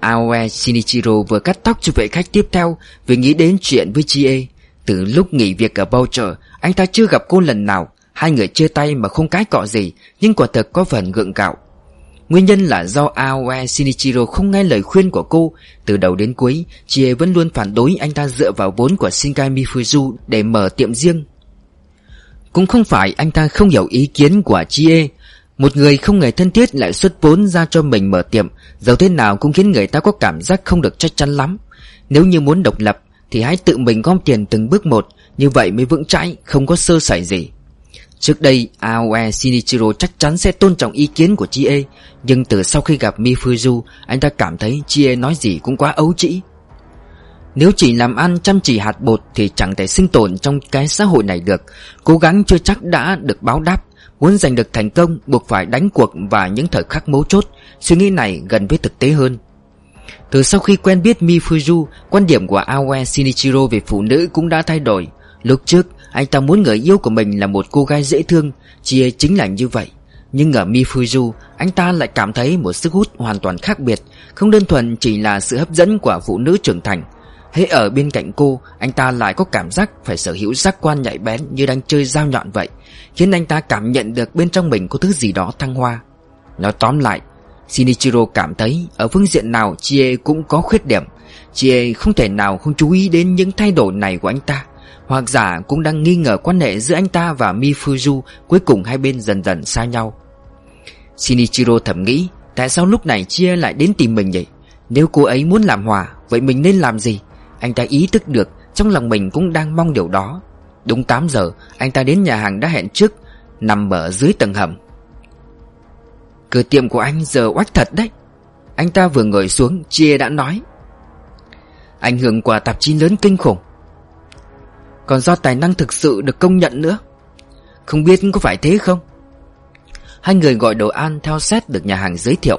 Aoe Shinichiro vừa cắt tóc cho vệ khách tiếp theo Vì nghĩ đến chuyện với Chie. Từ lúc nghỉ việc ở Boucher Anh ta chưa gặp cô lần nào Hai người chia tay mà không cái cọ gì, Nhưng quả thật có phần gượng gạo. Nguyên nhân là do Aoe Shinichiro không nghe lời khuyên của cô. Từ đầu đến cuối Chie vẫn luôn phản đối anh ta dựa vào vốn của Shinkai Mifuzu Để mở tiệm riêng. Cũng không phải anh ta không hiểu ý kiến của Chie Một người không hề thân thiết lại xuất vốn ra cho mình mở tiệm. Dẫu thế nào cũng khiến người ta có cảm giác không được chắc chắn lắm. Nếu như muốn độc lập, Thì hãy tự mình gom tiền từng bước một. Như vậy mới vững chãi, Không có sơ sẩy gì. Trước đây, Aoe Shinichiro chắc chắn sẽ tôn trọng ý kiến của Chie, Nhưng từ sau khi gặp Mifuzu, Anh ta cảm thấy Chie nói gì cũng quá ấu trĩ. Nếu chỉ làm ăn chăm chỉ hạt bột Thì chẳng thể sinh tồn trong cái xã hội này được. Cố gắng chưa chắc đã được báo đáp. Muốn giành được thành công, Buộc phải đánh cuộc và những thời khắc mấu chốt. Suy nghĩ này gần với thực tế hơn. Từ sau khi quen biết Mifuzu, Quan điểm của Aoe Shinichiro về phụ nữ cũng đã thay đổi. Lúc trước anh ta muốn người yêu của mình là một cô gái dễ thương, Chia chính là như vậy. Nhưng ở Mifuju Anh ta lại cảm thấy một sức hút hoàn toàn khác biệt, Không đơn thuần chỉ là sự hấp dẫn của phụ nữ trưởng thành. Hễ ở bên cạnh cô, Anh ta lại có cảm giác phải sở hữu giác quan nhạy bén Như đang chơi dao nhọn vậy, Khiến anh ta cảm nhận được bên trong mình có thứ gì đó thăng hoa. Nói tóm lại, Shinichiro cảm thấy ở phương diện nào Chie cũng có khuyết điểm. Chie không thể nào không chú ý đến những thay đổi này của anh ta hoặc giả cũng đang nghi ngờ quan hệ giữa anh ta và Mifuju Cuối cùng hai bên dần dần xa nhau. Shinichiro thầm nghĩ, Tại sao lúc này Chia lại đến tìm mình vậy Nếu cô ấy muốn làm hòa, Vậy mình nên làm gì? Anh ta ý thức được, Trong lòng mình cũng đang mong điều đó. Đúng 8 giờ, Anh ta đến nhà hàng đã hẹn trước, Nằm ở dưới tầng hầm. Cửa tiệm của anh giờ oách thật đấy. Anh ta vừa ngồi xuống Chia đã nói. Ảnh hưởng của tạp chí lớn kinh khủng còn do tài năng thực sự được công nhận nữa. Không biết có phải thế không? Hai người gọi đồ ăn theo xét được nhà hàng giới thiệu.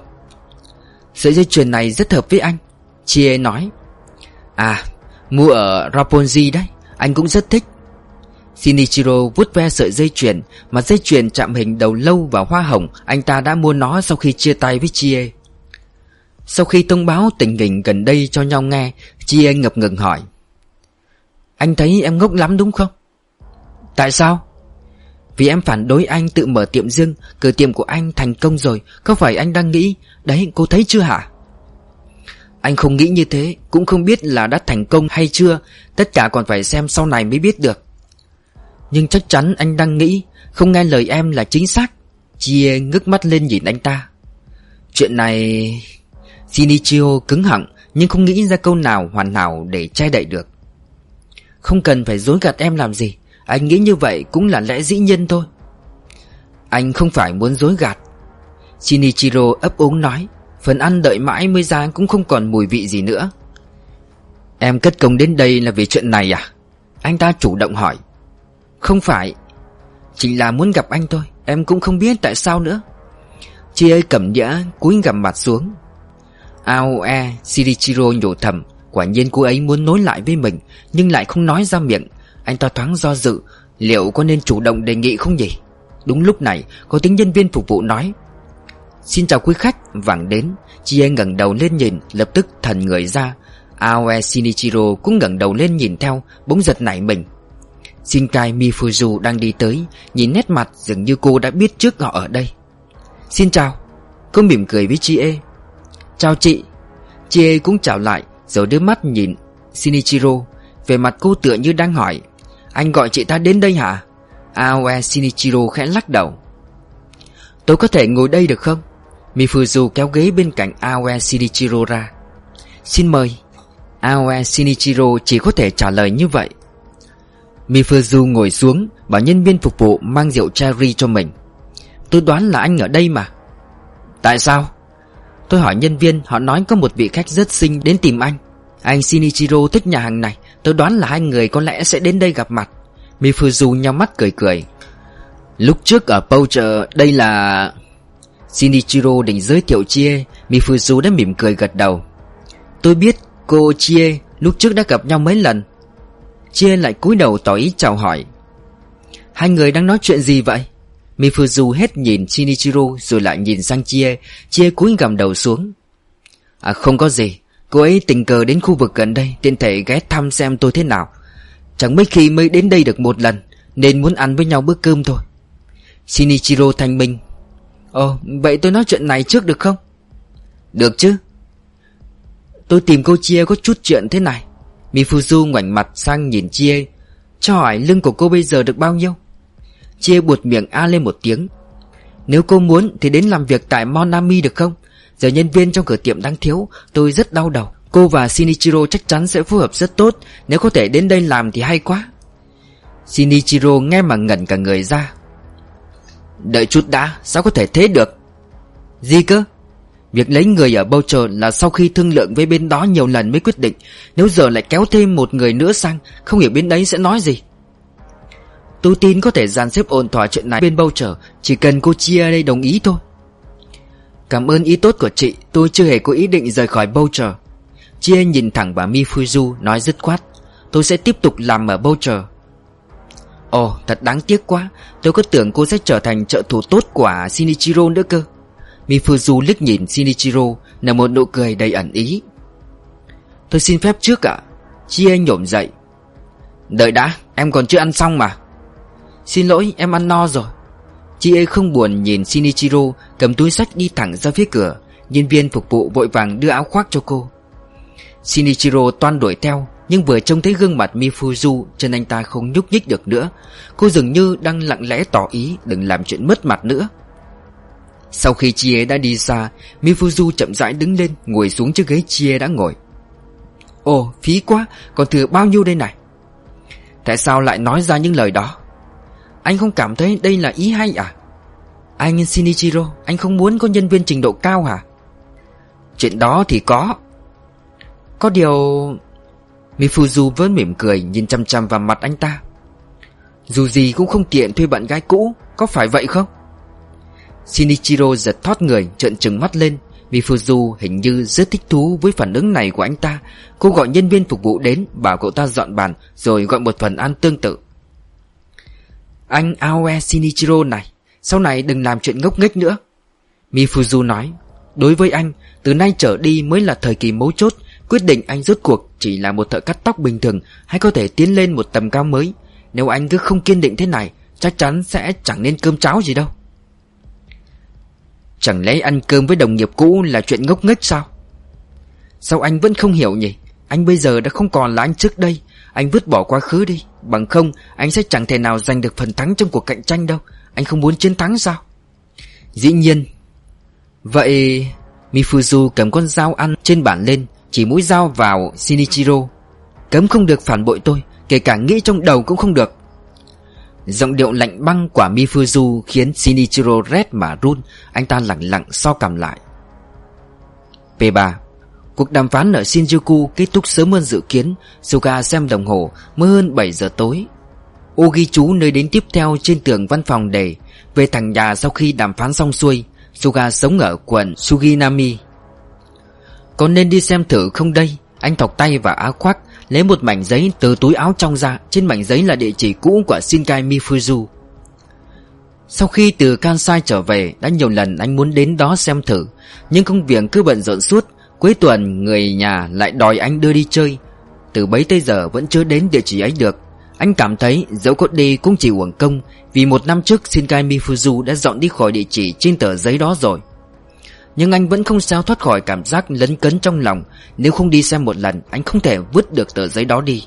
Sợi dây chuyền này rất hợp với anh, Chie nói. À mua ở raponji đấy, Anh cũng rất thích. Shinichiro vút ve sợi dây chuyền, Mà dây chuyền chạm hình đầu lâu và hoa hồng Anh ta đã mua nó sau khi chia tay với Chie. Sau khi thông báo tình hình gần đây cho nhau nghe, Chie ngập ngừng hỏi anh thấy em ngốc lắm đúng không? Tại sao? Vì em phản đối anh tự mở tiệm riêng, Cửa tiệm của anh thành công rồi Không phải anh đang nghĩ, Đấy, cô thấy chưa hả? Anh không nghĩ như thế, Cũng không biết là đã thành công hay chưa, Tất cả còn phải xem sau này mới biết được. Nhưng chắc chắn anh đang nghĩ, Không nghe lời em là chính xác. Chia ngước mắt lên nhìn anh ta. Chuyện này Shinichio cứng họng, Nhưng không nghĩ ra câu nào hoàn hảo để che đậy được không cần phải dối gạt em làm gì. Anh nghĩ như vậy cũng là lẽ dĩ nhiên thôi. Anh không phải muốn dối gạt. Shinichiro ấp úng nói, Phần ăn đợi mãi mới ra cũng không còn mùi vị gì nữa. Em cất công đến đây là vì chuyện này à? Anh ta chủ động hỏi. Không phải, Chỉ là muốn gặp anh thôi, Em cũng không biết tại sao nữa. Chị ấy cầm nhã cúi gằm mặt xuống. Ao e Shinichiro nhổ thầm. Quả nhiên cô ấy muốn nối lại với mình, Nhưng lại không nói ra miệng. Anh ta thoáng do dự, Liệu có nên chủ động đề nghị không nhỉ? Đúng lúc này, có tiếng nhân viên phục vụ nói, Xin chào quý khách Vàng đến. Chị ấy ngẩng đầu lên nhìn, Lập tức thần người ra. Aoe Shinichiro cũng ngẩng đầu lên nhìn theo, Bỗng giật nảy mình. Shinkai Mifuzu đang đi tới, Nhìn nét mặt dường như cô đã biết trước họ ở đây. Xin chào. Cô mỉm cười với chị E Chào chị. Chị E cũng chào lại rồi đưa mắt nhìn Shinichiro Về mặt cô tựa như đang hỏi, Anh gọi chị ta đến đây hả? Aoe Shinichiro khẽ lắc đầu. Tôi có thể ngồi đây được không? Mifuzu kéo ghế bên cạnh Aoe Shinichiro ra. Xin mời. Aoe Shinichiro chỉ có thể trả lời như vậy. Mifuzu ngồi xuống Bảo nhân viên phục vụ mang rượu cherry cho mình. Tôi đoán là anh ở đây mà. Tại sao? Tôi hỏi nhân viên, Họ nói có một vị khách rất xinh đến tìm anh. Anh Shinichiro thích nhà hàng này. Tôi đoán là hai người có lẽ sẽ đến đây gặp mặt. Mifuzu nhau mắt cười cười. Lúc trước ở Poacher, Đây là... Shinichiro định giới thiệu Chie. Mifuzu đã mỉm cười gật đầu. Tôi biết cô Chie, Lúc trước đã gặp nhau mấy lần. Chia lại cúi đầu tỏ ý chào hỏi. Hai người đang nói chuyện gì vậy? Mifuzu hết nhìn Shinichiro Rồi lại nhìn sang Chie. Chie cúi gằm đầu xuống. À không có gì. Cô ấy tình cờ đến khu vực gần đây, Tiện thể ghé thăm xem tôi thế nào. Chẳng mấy khi mới đến đây được một lần, Nên muốn ăn với nhau bữa cơm thôi. Shinichiro thanh minh. Ồ, vậy tôi nói chuyện này trước được không? Được chứ. Tôi tìm cô Chia có chút chuyện thế này. Mifuzu ngoảnh mặt sang nhìn Chia Cho hỏi lưng của cô bây giờ được bao nhiêu? Chia buột miệng a lên một tiếng. Nếu cô muốn thì đến làm việc tại Monami được không? Giờ nhân viên trong cửa tiệm đang thiếu, Tôi rất đau đầu. Cô và Shinichiro chắc chắn sẽ phù hợp rất tốt. Nếu có thể đến đây làm thì hay quá. Shinichiro nghe mà ngẩn cả người ra. Đợi chút đã, Sao có thể thế được? Gì cơ? Việc lấy người ở Boucher là sau khi thương lượng với bên đó nhiều lần mới quyết định. Nếu giờ lại kéo thêm một người nữa sang, Không hiểu bên đấy sẽ nói gì. Tôi tin có thể dàn xếp ổn thỏa chuyện này bên Boucher Chỉ cần cô Chia đây đồng ý thôi. Cảm ơn ý tốt của chị. Tôi chưa hề có ý định rời khỏi Boucher Chia nhìn thẳng bà Mifuzu, nói dứt khoát. Tôi sẽ tiếp tục làm ở Boucher Ồ, thật đáng tiếc quá. Tôi có tưởng cô sẽ trở thành trợ thủ tốt của Shinichiro nữa cơ. Mifuzu liếc nhìn Shinichiro Là một nụ cười đầy ẩn ý. Tôi xin phép trước ạ. Chia nhổm dậy. Đợi đã, em còn chưa ăn xong mà. Xin lỗi, em ăn no rồi. Chị ấy không buồn nhìn Shinichiro, Cầm túi sách đi thẳng ra phía cửa. Nhân viên phục vụ vội vàng đưa áo khoác cho cô. Shinichiro toan đuổi theo, Nhưng vừa trông thấy gương mặt Mifuzu, Chân anh ta không nhúc nhích được nữa. Cô dường như đang lặng lẽ tỏ ý, Đừng làm chuyện mất mặt nữa. Sau khi Chie đã đi xa, Mifuzu chậm rãi đứng lên, Ngồi xuống chiếc ghế Chie đã ngồi. Ồ, phí quá, Còn thừa bao nhiêu đây này? Tại sao lại nói ra những lời đó? Anh không cảm thấy đây là ý hay à? Anh Shinichiro? Anh không muốn có nhân viên trình độ cao hả? Chuyện đó thì có. Có điều... Mifuzu vẫn mỉm cười nhìn chăm chăm vào mặt anh ta. Dù gì cũng không tiện thuê bạn gái cũ, Có phải vậy không? Shinichiro giật thoát người, trợn trừng mắt lên. Mifuzu hình như rất thích thú với phản ứng này của anh ta. Cô gọi nhân viên phục vụ đến, Bảo cậu ta dọn bàn, Rồi gọi một phần ăn tương tự. Anh Aoe Shinichiro này, Sau này đừng làm chuyện ngốc nghếch nữa. Mifuzu nói, Đối với anh, Từ nay trở đi mới là thời kỳ mấu chốt, Quyết định anh rốt cuộc chỉ là một thợ cắt tóc bình thường Hay có thể tiến lên một tầm cao mới. Nếu anh cứ không kiên định thế này, Chắc chắn sẽ chẳng nên cơm cháo gì đâu. Chẳng lẽ ăn cơm với đồng nghiệp cũ là chuyện ngốc nghếch sao? Sao anh vẫn không hiểu nhỉ? Anh bây giờ đã không còn là anh trước đây anh vứt bỏ quá khứ đi. Bằng không, anh sẽ chẳng thể nào giành được phần thắng trong cuộc cạnh tranh đâu. Anh không muốn chiến thắng sao? Dĩ nhiên. Vậy, Mifuzu cầm con dao ăn trên bàn lên, chỉ mũi dao vào Shinichiro. Cấm không được phản bội tôi, Kể cả nghĩ trong đầu cũng không được. Giọng điệu lạnh băng của Mifuzu Khiến Shinichiro rét mà run. Anh ta lặng lặng so cầm lại. P3 Cuộc đàm phán ở Shinjuku kết thúc sớm hơn dự kiến, Suga xem đồng hồ, Mới hơn 7 giờ tối. Ô ghi chú nơi đến tiếp theo trên tường văn phòng đề Về thằng nhà sau khi đàm phán xong xuôi, Suga sống ở quận Suginami. Có nên đi xem thử không đây? Anh thọc tay vào áo khoác, Lấy một mảnh giấy từ túi áo trong ra, Trên mảnh giấy là địa chỉ cũ của Shinkai Mifuzu. Sau khi từ Kansai trở về, Đã nhiều lần anh muốn đến đó xem thử, Nhưng công việc cứ bận rộn suốt Cuối tuần, người nhà lại đòi anh đưa đi chơi. Từ bấy tới giờ vẫn chưa đến địa chỉ ấy được. Anh cảm thấy dẫu có đi cũng chỉ uổng công, Vì một năm trước Shinkai Mifuzu đã dọn đi khỏi địa chỉ trên tờ giấy đó rồi. Nhưng anh vẫn không sao thoát khỏi cảm giác lấn cấn trong lòng. Nếu không đi xem một lần, Anh không thể vứt được tờ giấy đó đi.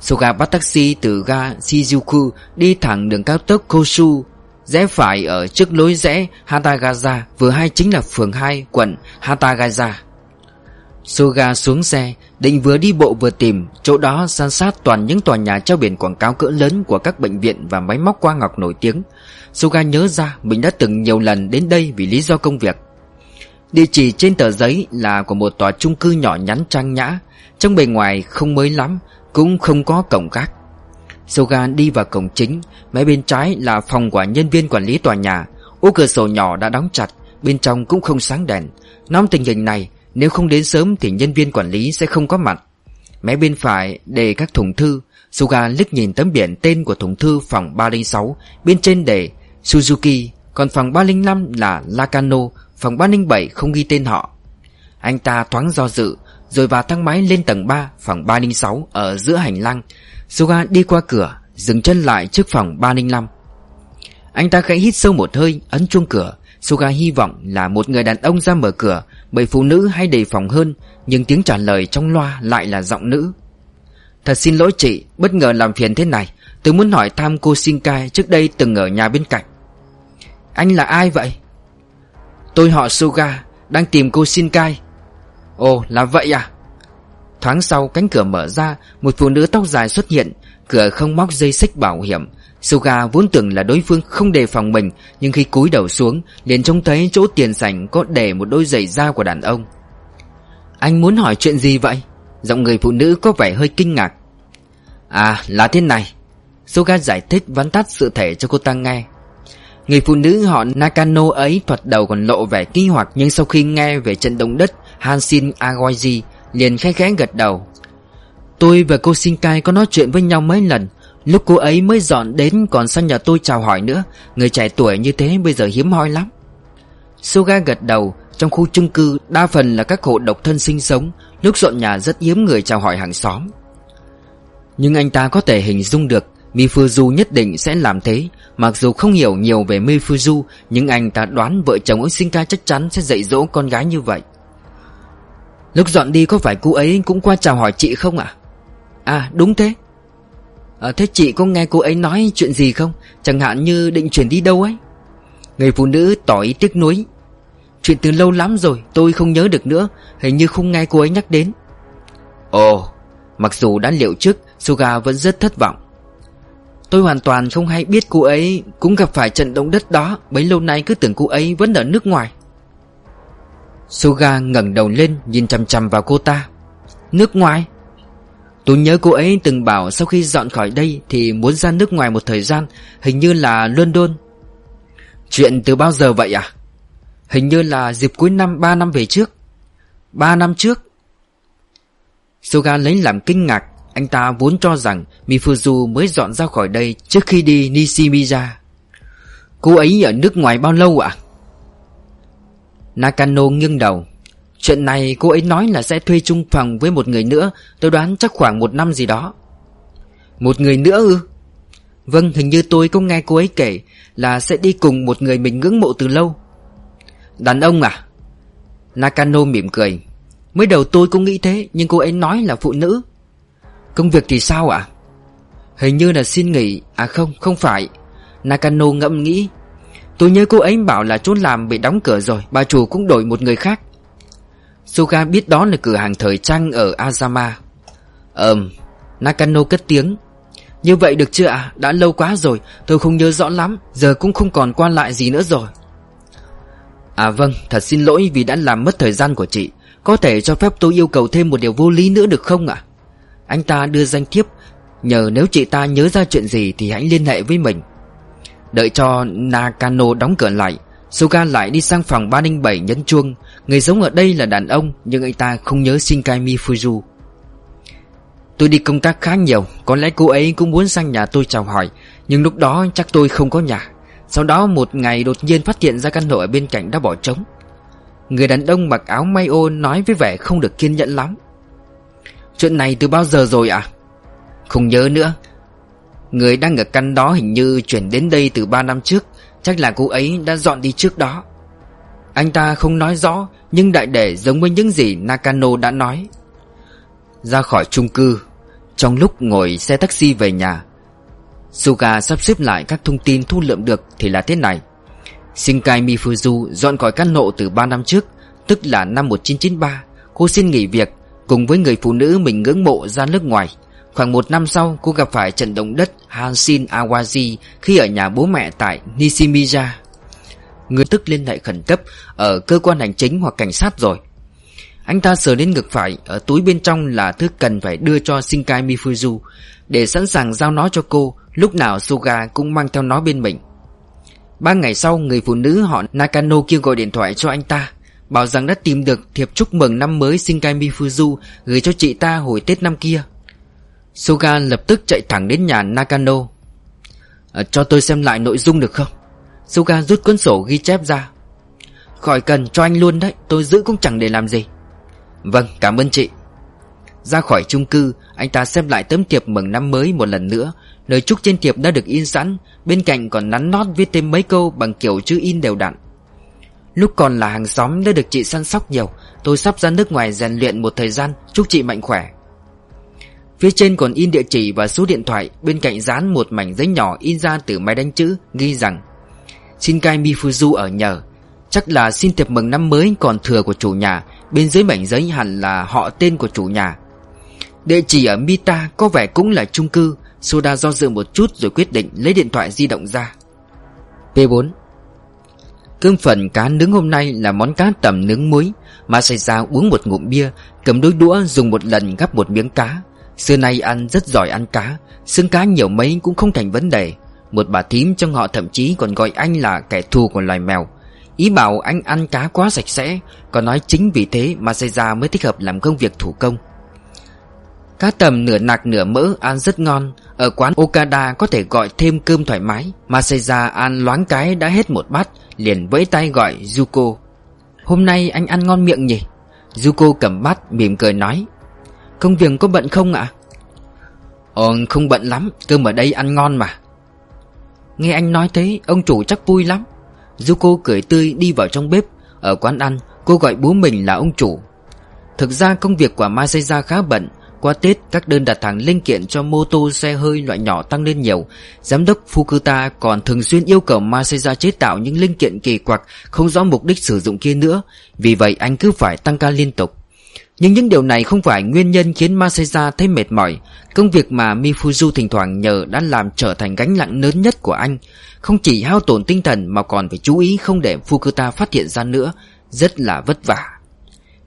Soga bắt taxi từ ga Shizuku Đi thẳng đường cao tốc Koshu Rẽ phải ở trước lối rẽ Hatagaza, Vừa hay chính là phường 2 quận Hatagaza. Soga xuống xe, Định vừa đi bộ vừa tìm, Chỗ đó san sát toàn những tòa nhà treo biển quảng cáo cỡ lớn Của các bệnh viện và máy móc qua ngọc nổi tiếng. Soga nhớ ra Mình đã từng nhiều lần đến đây vì lý do công việc. Địa chỉ trên tờ giấy là của một tòa chung cư nhỏ nhắn trang nhã, Trong bề ngoài không mới lắm, Cũng không có cổng gác Soga đi vào cổng chính, Mé bên trái là phòng của nhân viên quản lý tòa nhà. Ô cửa sổ nhỏ đã đóng chặt, Bên trong cũng không sáng đèn. Nắm tình hình này nếu không đến sớm thì nhân viên quản lý sẽ không có mặt. Mé bên phải để các thùng thư Suga liếc nhìn tấm biển tên của thùng thư phòng 306 Bên trên đề Suzuki Còn phòng 305 là Lakano, Phòng 307 không ghi tên họ. Anh ta thoáng do dự Rồi vào thang máy lên tầng 3 Phòng 306 ở giữa hành lang. Suga đi qua cửa Dừng chân lại trước phòng 305 Anh ta khẽ hít sâu một hơi Ấn chuông cửa. Suga hy vọng là một người đàn ông ra mở cửa bởi phụ nữ hay đề phòng hơn, Nhưng tiếng trả lời trong loa lại là giọng nữ. Thật xin lỗi chị, Bất ngờ làm phiền thế này, Tôi muốn hỏi thăm cô Shinkai trước đây từng ở nhà bên cạnh. Anh là ai vậy? Tôi họ Suga, Đang tìm cô Shinkai Ồ, là vậy à? Thoáng sau cánh cửa mở ra, Một phụ nữ tóc dài xuất hiện, Cửa không móc dây xích bảo hiểm Suga vốn tưởng là đối phương không đề phòng mình, Nhưng khi cúi đầu xuống, liền trông thấy chỗ tiền sảnh có để một đôi giày da của đàn ông. Anh muốn hỏi chuyện gì vậy? Giọng người phụ nữ có vẻ hơi kinh ngạc. À là thế này. Suga giải thích vắn tắt sự thể cho cô ta nghe. Người phụ nữ họ Nakano ấy thoạt đầu còn lộ vẻ kinh hoặc Nhưng sau khi nghe về trận động đất Hanshin Awaji, liền khẽ khẽ gật đầu. Tôi và cô Shinkai có nói chuyện với nhau mấy lần Lúc cô ấy mới dọn đến còn sang nhà tôi chào hỏi nữa. Người trẻ tuổi như thế bây giờ hiếm hoi lắm. Suga gật đầu. Trong khu chung cư, đa phần là các hộ độc thân sinh sống. Lúc dọn nhà rất hiếm người chào hỏi hàng xóm. Nhưng anh ta có thể hình dung được, Mifuzu nhất định sẽ làm thế. Mặc dù không hiểu nhiều về Mifuzu, Nhưng anh ta đoán vợ chồng ông Shinka chắc chắn sẽ dạy dỗ con gái như vậy. Lúc dọn đi có phải cô ấy cũng qua chào hỏi chị không ạ? À? đúng thế à, Thế chị có nghe cô ấy nói chuyện gì không? Chẳng hạn như định chuyển đi đâu ấy? Người phụ nữ tỏ ý tiếc nuối. Chuyện từ lâu lắm rồi tôi không nhớ được nữa. Hình như không nghe cô ấy nhắc đến. Ồ Mặc dù đã liệu trước Suga vẫn rất thất vọng. Tôi hoàn toàn không hay biết cô ấy Cũng gặp phải trận động đất đó. Bấy lâu nay cứ tưởng cô ấy vẫn ở nước ngoài. Suga ngẩng đầu lên Nhìn chằm chằm vào cô ta. Nước ngoài? Tôi nhớ cô ấy từng bảo sau khi dọn khỏi đây Thì muốn ra nước ngoài một thời gian, Hình như là London. Chuyện từ bao giờ vậy à Hình như là dịp cuối năm 3 năm về trước. 3 năm trước. Soga lấy làm kinh ngạc, Anh ta vốn cho rằng Mifuzu mới dọn ra khỏi đây Trước khi đi Nishimiya. Cô ấy ở nước ngoài bao lâu ạ? Nakano nghiêng đầu. Chuyện này cô ấy nói là sẽ thuê chung phòng với một người nữa, Tôi đoán chắc khoảng một năm gì đó. Một người nữa ư? Vâng hình như tôi có nghe cô ấy kể Là sẽ đi cùng một người mình ngưỡng mộ từ lâu. Đàn ông à? Nakano mỉm cười. Mới đầu tôi cũng nghĩ thế, Nhưng cô ấy nói là phụ nữ. Công việc thì sao ạ? Hình như là xin nghỉ À không không phải. Nakano ngẫm nghĩ. Tôi nhớ cô ấy bảo là chỗ làm bị đóng cửa rồi, Bà chủ cũng đổi một người khác. Suga biết đó là cửa hàng thời trang ở Azama. Ờm, Nakano cất tiếng. Như vậy được chưa ạ? Đã lâu quá rồi, Tôi không nhớ rõ lắm, Giờ cũng không còn quan lại gì nữa rồi. À vâng Thật xin lỗi vì đã làm mất thời gian của chị. Có thể cho phép tôi yêu cầu thêm một điều vô lý nữa được không ạ? Anh ta đưa danh thiếp. Nhờ nếu chị ta nhớ ra chuyện gì Thì hãy liên hệ với mình. Đợi cho Nakano đóng cửa lại, Suga lại đi sang phòng 307 nhấn chuông. Người giống ở đây là đàn ông, Nhưng anh ta không nhớ Shinkai Mifuzu Tôi đi công tác khá nhiều, Có lẽ cô ấy cũng muốn sang nhà tôi chào hỏi, Nhưng lúc đó chắc tôi không có nhà. Sau đó một ngày đột nhiên phát hiện ra căn hộ ở bên cạnh đã bỏ trống. Người đàn ông mặc áo may ô nói với vẻ không được kiên nhẫn lắm. Chuyện này từ bao giờ rồi à? Không nhớ nữa. Người đang ở căn đó hình như chuyển đến đây từ 3 năm trước, Chắc là cô ấy đã dọn đi trước đó. Anh ta không nói rõ, Nhưng đại để giống với những gì Nakano đã nói. Ra khỏi chung cư, Trong lúc ngồi xe taxi về nhà, Suga sắp xếp lại các thông tin thu lượm được Thì là thế này. Shinkai Mifuzu dọn khỏi căn hộ từ 3 năm trước, Tức là năm 1993 Cô xin nghỉ việc Cùng với người phụ nữ mình ngưỡng mộ ra nước ngoài. Khoảng một năm sau, cô gặp phải trận động đất Hanshin Awaji khi ở nhà bố mẹ tại Nishimiya. Người tức liên hệ khẩn cấp ở cơ quan hành chính hoặc cảnh sát rồi. Anh ta sờ lên ngực phải, ở túi bên trong là thứ cần phải đưa cho Shinkai Mifuzu để sẵn sàng giao nó cho cô, lúc nào Suga cũng mang theo nó bên mình. Ba ngày sau, người phụ nữ họ Nakano kia gọi điện thoại cho anh ta, bảo rằng đã tìm được thiệp chúc mừng năm mới Shinkai Mifuzu gửi cho chị ta hồi Tết năm kia. Suga lập tức chạy thẳng đến nhà Nakano à, Cho tôi xem lại nội dung được không Suga rút cuốn sổ ghi chép ra. Khỏi cần cho anh luôn đấy, Tôi giữ cũng chẳng để làm gì. Vâng cảm ơn chị. Ra khỏi chung cư, Anh ta xem lại tấm thiệp mừng năm mới một lần nữa. Lời chúc trên thiệp đã được in sẵn, Bên cạnh còn nắn nót viết thêm mấy câu Bằng kiểu chữ in đều đặn. Lúc còn là hàng xóm đã được chị săn sóc nhiều, Tôi sắp ra nước ngoài rèn luyện một thời gian, Chúc chị mạnh khỏe. Phía trên còn in địa chỉ và số điện thoại, Bên cạnh dán một mảnh giấy nhỏ in ra từ máy đánh chữ, Ghi rằng Shinkai Mifuzu ở nhờ. Chắc là xin tiệp mừng năm mới còn thừa của chủ nhà, Bên dưới mảnh giấy hẳn là họ tên của chủ nhà. Địa chỉ ở Mita có vẻ cũng là chung cư, Soda do dự một chút rồi quyết định lấy điện thoại di động ra. P4 Cơm phần cá nướng hôm nay là món cá tầm nướng muối, Mà xảy ra uống một ngụm bia, Cầm đôi đũa dùng một lần gắp một miếng cá. Xưa nay ăn rất giỏi ăn cá, Xương cá nhiều mấy cũng không thành vấn đề. Một bà thím trong họ thậm chí còn gọi anh là kẻ thù của loài mèo. Ý bảo anh ăn cá quá sạch sẽ Còn nói chính vì thế mà xây ra mới thích hợp làm công việc thủ công. Cá tầm nửa nạc nửa mỡ ăn rất ngon. Ở quán Okada có thể gọi thêm cơm thoải mái, Mà xây ra ăn loáng cái đã hết một bát, Liền vẫy tay gọi Zuko. Hôm nay anh ăn ngon miệng nhỉ? Zuko cầm bát, mỉm cười nói. Công việc có bận không ạ? Ồ không bận lắm, Cơm ở đây ăn ngon mà. Nghe anh nói thế, Ông chủ chắc vui lắm. Zuko cười tươi đi vào trong bếp, Ở quán ăn, cô gọi bố mình là ông chủ. Thực ra công việc của Masaya khá bận. Qua Tết, các đơn đặt hàng linh kiện cho mô tô xe hơi loại nhỏ tăng lên nhiều. Giám đốc Fukuta còn thường xuyên yêu cầu Masaya chế tạo những linh kiện kỳ quặc Không rõ mục đích sử dụng kia nữa. Vì vậy, anh cứ phải tăng ca liên tục nhưng những điều này không phải nguyên nhân khiến Masaya thấy mệt mỏi. Công việc mà Mifuzu thỉnh thoảng nhờ đã làm trở thành gánh nặng lớn nhất của anh. Không chỉ hao tổn tinh thần mà còn phải chú ý không để Fukuta phát hiện ra nữa. Rất là vất vả.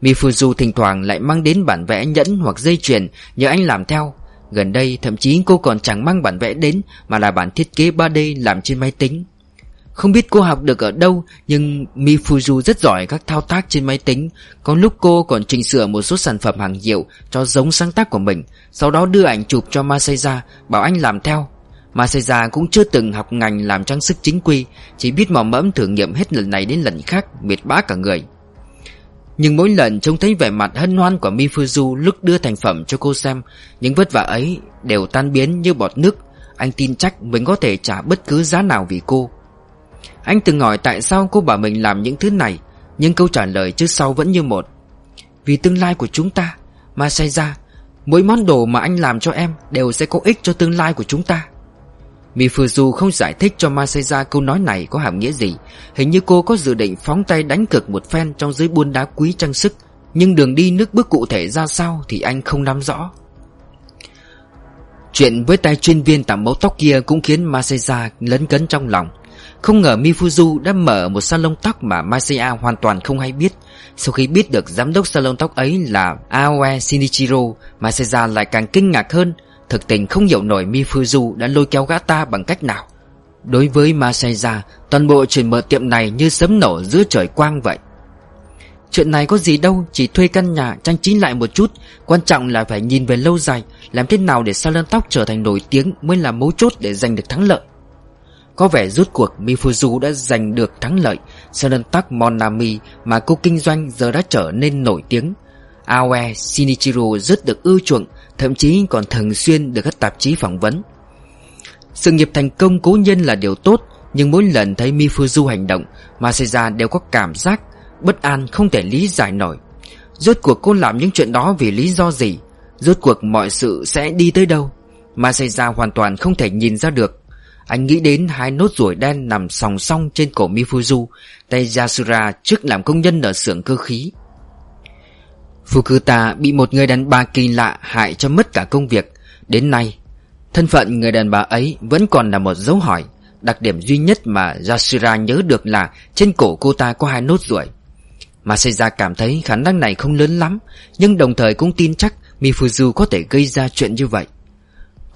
Mifuzu thỉnh thoảng lại mang đến bản vẽ nhẫn hoặc dây chuyền nhờ anh làm theo. Gần đây, thậm chí cô còn chẳng mang bản vẽ đến Mà là bản thiết kế 3D làm trên máy tính. Không biết cô học được ở đâu, Nhưng Mifuzu rất giỏi các thao tác trên máy tính. Có lúc cô còn chỉnh sửa một số sản phẩm hàng hiệu Cho giống sáng tác của mình, Sau đó đưa ảnh chụp cho Masaya, Bảo anh làm theo. Masaya cũng chưa từng học ngành làm trang sức chính quy, Chỉ biết mò mẫm thử nghiệm hết lần này đến lần khác Mệt bã cả người. Nhưng mỗi lần trông thấy vẻ mặt hân hoan của Mifuzu lúc đưa thành phẩm cho cô xem, Những vất vả ấy đều tan biến như bọt nước. Anh tin chắc mình có thể trả bất cứ giá nào vì cô. Anh từng hỏi tại sao cô bảo mình làm những thứ này, Nhưng câu trả lời trước sau vẫn như một. Vì tương lai của chúng ta Mà xảy ra, Mỗi món đồ mà anh làm cho em Đều sẽ có ích cho tương lai của chúng ta. Mifuzu không giải thích cho Masaya câu nói này có hàm nghĩa gì. Hình như cô có dự định phóng tay đánh cực một phen trong giới buôn đá quý trang sức, Nhưng đường đi nước bước cụ thể ra sao thì anh không nắm rõ. Chuyện với tay chuyên viên tạm mẫu tóc kia cũng khiến Masaya lấn cấn trong lòng. Không ngờ Mifuzu đã mở một salon tóc mà Masaya hoàn toàn không hay biết. Sau khi biết được giám đốc salon tóc ấy là Aoe Shinichiro, Masaya lại càng kinh ngạc hơn. Thực tình không hiểu nổi Mifuzu đã lôi kéo gã ta bằng cách nào. Đối với Masaya, Toàn bộ chuyện mở tiệm này như sấm nổ giữa trời quang vậy. Chuyện này có gì đâu, Chỉ thuê căn nhà, trang trí lại một chút. Quan trọng là phải nhìn về lâu dài, Làm thế nào để salon tóc trở thành nổi tiếng Mới là mấu chốt để giành được thắng lợi. Có vẻ rút cuộc Mifuzu đã giành được thắng lợi Salon tóc Monami Mà cô kinh doanh giờ đã trở nên nổi tiếng. Aoe Shinichiro rất được ưa chuộng, Thậm chí còn thường xuyên được các tạp chí phỏng vấn. Sự nghiệp thành công cố nhân là điều tốt, Nhưng mỗi lần thấy Mifuzu hành động, Masaya đều có cảm giác Bất an không thể lý giải nổi. Rốt cuộc cô làm những chuyện đó vì lý do gì? Rốt cuộc mọi sự sẽ đi tới đâu? Masaya hoàn toàn không thể nhìn ra được. Anh nghĩ đến hai nốt ruồi đen nằm song song trên cổ Mifuzu, Tay Yasura trước làm công nhân ở xưởng cơ khí. Fukuta bị một người đàn bà kỳ lạ hại cho mất cả công việc. Đến nay, Thân phận người đàn bà ấy vẫn còn là một dấu hỏi, Đặc điểm duy nhất mà Yasura nhớ được là Trên cổ cô ta có hai nốt ruồi. Masaya cảm thấy khả năng này không lớn lắm, Nhưng đồng thời cũng tin chắc Mifuzu có thể gây ra chuyện như vậy.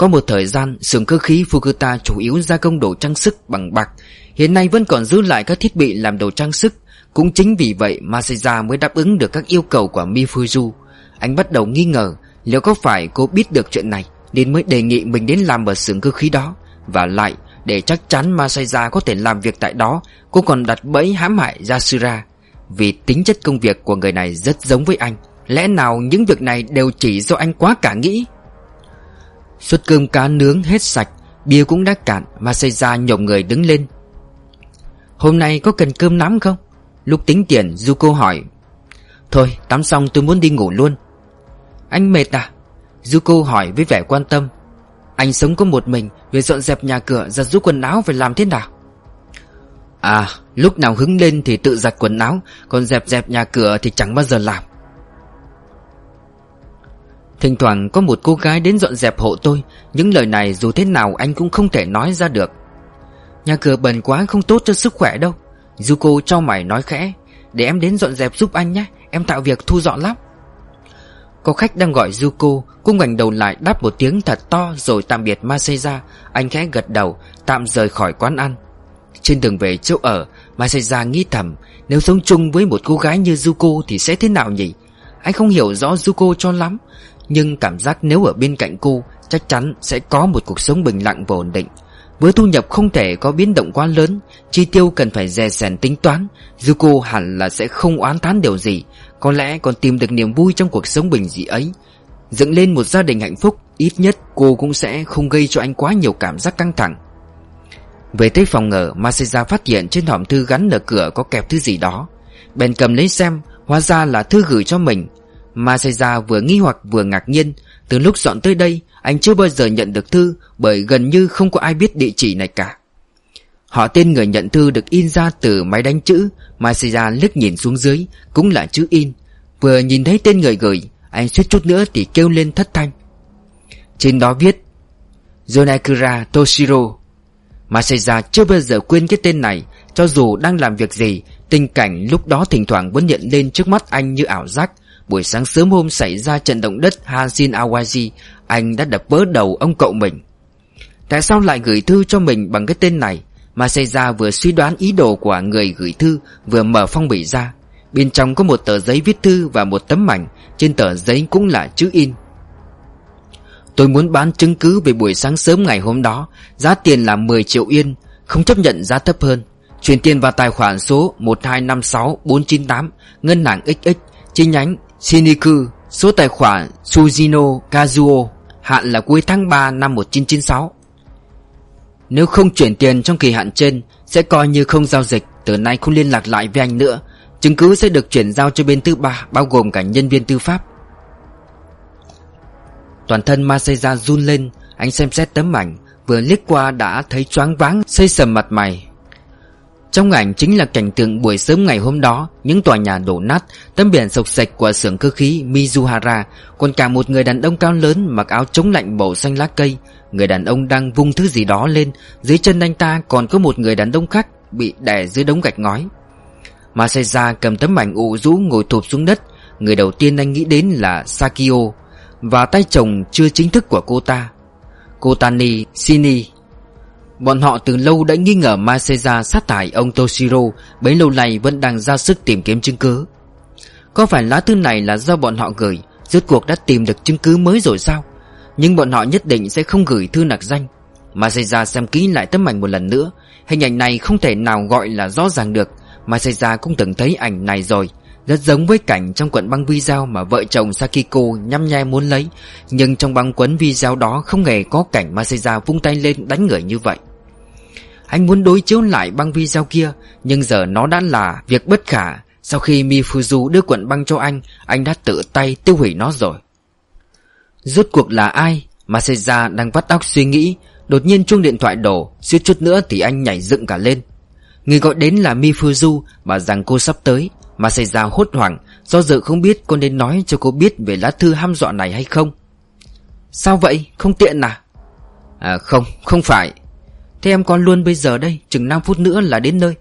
Có một thời gian, xưởng cơ khí Fukuta chủ yếu gia công đồ trang sức bằng bạc. Hiện nay vẫn còn giữ lại các thiết bị làm đồ trang sức. Cũng chính vì vậy Masaya mới đáp ứng được các yêu cầu của Mifuzu. Anh bắt đầu nghi ngờ Liệu có phải cô biết được chuyện này, Nên mới đề nghị mình đến làm ở xưởng cơ khí đó. Và lại, để chắc chắn Masaya có thể làm việc tại đó, Cô còn đặt bẫy hãm hại Yasura. Vì tính chất công việc của người này rất giống với anh. Lẽ nào những việc này đều chỉ do anh quá cả nghĩ? Suất cơm cá nướng hết sạch, Bia cũng đã cạn Masaya nhổng người đứng lên Hôm nay có cần cơm nắm không? Lúc tính tiền, Zuko hỏi Thôi, tắm xong tôi muốn đi ngủ luôn Anh mệt à? Zuko hỏi với vẻ quan tâm Anh sống có một mình, Việc dọn dẹp nhà cửa, giặt rút quần áo phải làm thế nào? À lúc nào hứng lên thì tự giặt quần áo, Còn dẹp dẹp nhà cửa thì chẳng bao giờ làm Thỉnh thoảng có một cô gái đến dọn dẹp hộ tôi. Những lời này dù thế nào anh cũng không thể nói ra được. Nhà cửa bẩn quá không tốt cho sức khỏe đâu. Zuko cho mày nói khẽ. Để em đến dọn dẹp giúp anh nhé. Em tạo việc thu dọn lắm. Có khách đang gọi Zuko. Cô ngoảnh đầu lại đáp một tiếng thật to Rồi tạm biệt Maseja Anh khẽ gật đầu, Tạm rời khỏi quán ăn. Trên đường về chỗ ở Maseja nghĩ thầm, Nếu sống chung với một cô gái như Zuko Thì sẽ thế nào nhỉ? Anh không hiểu rõ Zuko cho lắm. Nhưng cảm giác nếu ở bên cạnh cô, Chắc chắn sẽ có một cuộc sống bình lặng và ổn định. Với thu nhập không thể có biến động quá lớn, Chi tiêu cần phải dè sèn tính toán Zuko hẳn là sẽ không oán thán điều gì, Có lẽ còn tìm được niềm vui trong cuộc sống bình dị ấy. Dựng lên một gia đình hạnh phúc, Ít nhất cô cũng sẽ không gây cho anh quá nhiều cảm giác căng thẳng. Về tới phòng ở Masaya phát hiện trên hòm thư gắn ở cửa có kẹp thứ gì đó. Bèn cầm lấy xem, Hóa ra là thư gửi cho mình. Masaya vừa nghi hoặc vừa ngạc nhiên, Từ lúc dọn tới đây, anh chưa bao giờ nhận được thư, Bởi gần như không có ai biết địa chỉ này cả. Họ tên người nhận thư được in ra từ máy đánh chữ Masaya liếc nhìn xuống dưới, Cũng là chữ in. Vừa nhìn thấy tên người gửi, Anh suýt chút nữa thì kêu lên thất thanh. Trên đó viết Yonakura Toshiro. Masaya chưa bao giờ quên cái tên này, Cho dù đang làm việc gì, Tình cảnh lúc đó thỉnh thoảng vẫn hiện lên trước mắt anh như ảo giác. Buổi sáng sớm hôm xảy ra trận động đất Hanshin Awaji Anh đã đập vỡ đầu ông cậu mình. Tại sao lại gửi thư cho mình bằng cái tên này? Mà xảy ra vừa suy đoán ý đồ của người gửi thư, Vừa mở phong bì ra. Bên trong có một tờ giấy viết thư và một tấm mảnh, Trên tờ giấy cũng là chữ in. Tôi muốn bán chứng cứ về buổi sáng sớm ngày hôm đó, Giá tiền là 10 triệu yên, Không chấp nhận giá thấp hơn. Chuyển tiền vào tài khoản số 1256498 Ngân hàng XX Chi nhánh Shiniku Số tài khoản Sujino Kazuo, Hạn là cuối tháng 3 năm 1996 Nếu không chuyển tiền trong kỳ hạn trên, Sẽ coi như không giao dịch, Từ nay không liên lạc lại với anh nữa. Chứng cứ sẽ được chuyển giao cho bên thứ ba, Bao gồm cả nhân viên tư pháp. Toàn thân Maseja run lên, Anh xem xét tấm ảnh, Vừa liếc qua đã thấy choáng váng, Xây sầm mặt mày trong ảnh chính là cảnh tượng buổi sớm ngày hôm đó, Những tòa nhà đổ nát, Tấm biển sộc sạch của xưởng cơ khí Mizuhara, Còn cả một người đàn ông cao lớn Mặc áo chống lạnh màu xanh lá cây. Người đàn ông đang vung thứ gì đó lên, Dưới chân anh ta còn có một người đàn ông khác Bị đè dưới đống gạch ngói. Masaya cầm tấm ảnh ụ rũ ngồi thụp xuống đất. Người đầu tiên anh nghĩ đến là Sakio, Và tay chồng chưa chính thức của cô ta. Kotani Shini. Bọn họ từ lâu đã nghi ngờ Maseja sát hại ông Toshiro, Bấy lâu nay vẫn đang ra sức tìm kiếm chứng cứ. Có phải lá thư này là do bọn họ gửi, Rốt cuộc đã tìm được chứng cứ mới rồi sao? Nhưng bọn họ nhất định sẽ không gửi thư nặc danh. Maseja xem kỹ lại tấm ảnh một lần nữa, Hình ảnh này không thể nào gọi là rõ ràng được. Maseja cũng từng thấy ảnh này rồi, Rất giống với cảnh trong quận băng video mà vợ chồng Sakiko nhăm nhai muốn lấy. Nhưng trong băng quấn video đó không hề có cảnh Maseja vung tay lên đánh người như vậy anh muốn đối chiếu lại băng video kia, Nhưng giờ nó đã là việc bất khả. Sau khi Mifuzu đưa cuộn băng cho anh Anh đã tự tay tiêu hủy nó rồi. Rốt cuộc là ai Maseja đang vắt óc suy nghĩ? Đột nhiên chuông điện thoại đổ, Suýt chút nữa thì anh nhảy dựng cả lên. Người gọi đến là Mifuzu, Bảo rằng cô sắp tới Maseja hốt hoảng, Do dự không biết cô nên nói cho cô biết Về lá thư ham dọa này hay không. Sao vậy? Không tiện à? À không không phải. Thế em con luôn bây giờ đây, Chừng 5 phút nữa là đến nơi.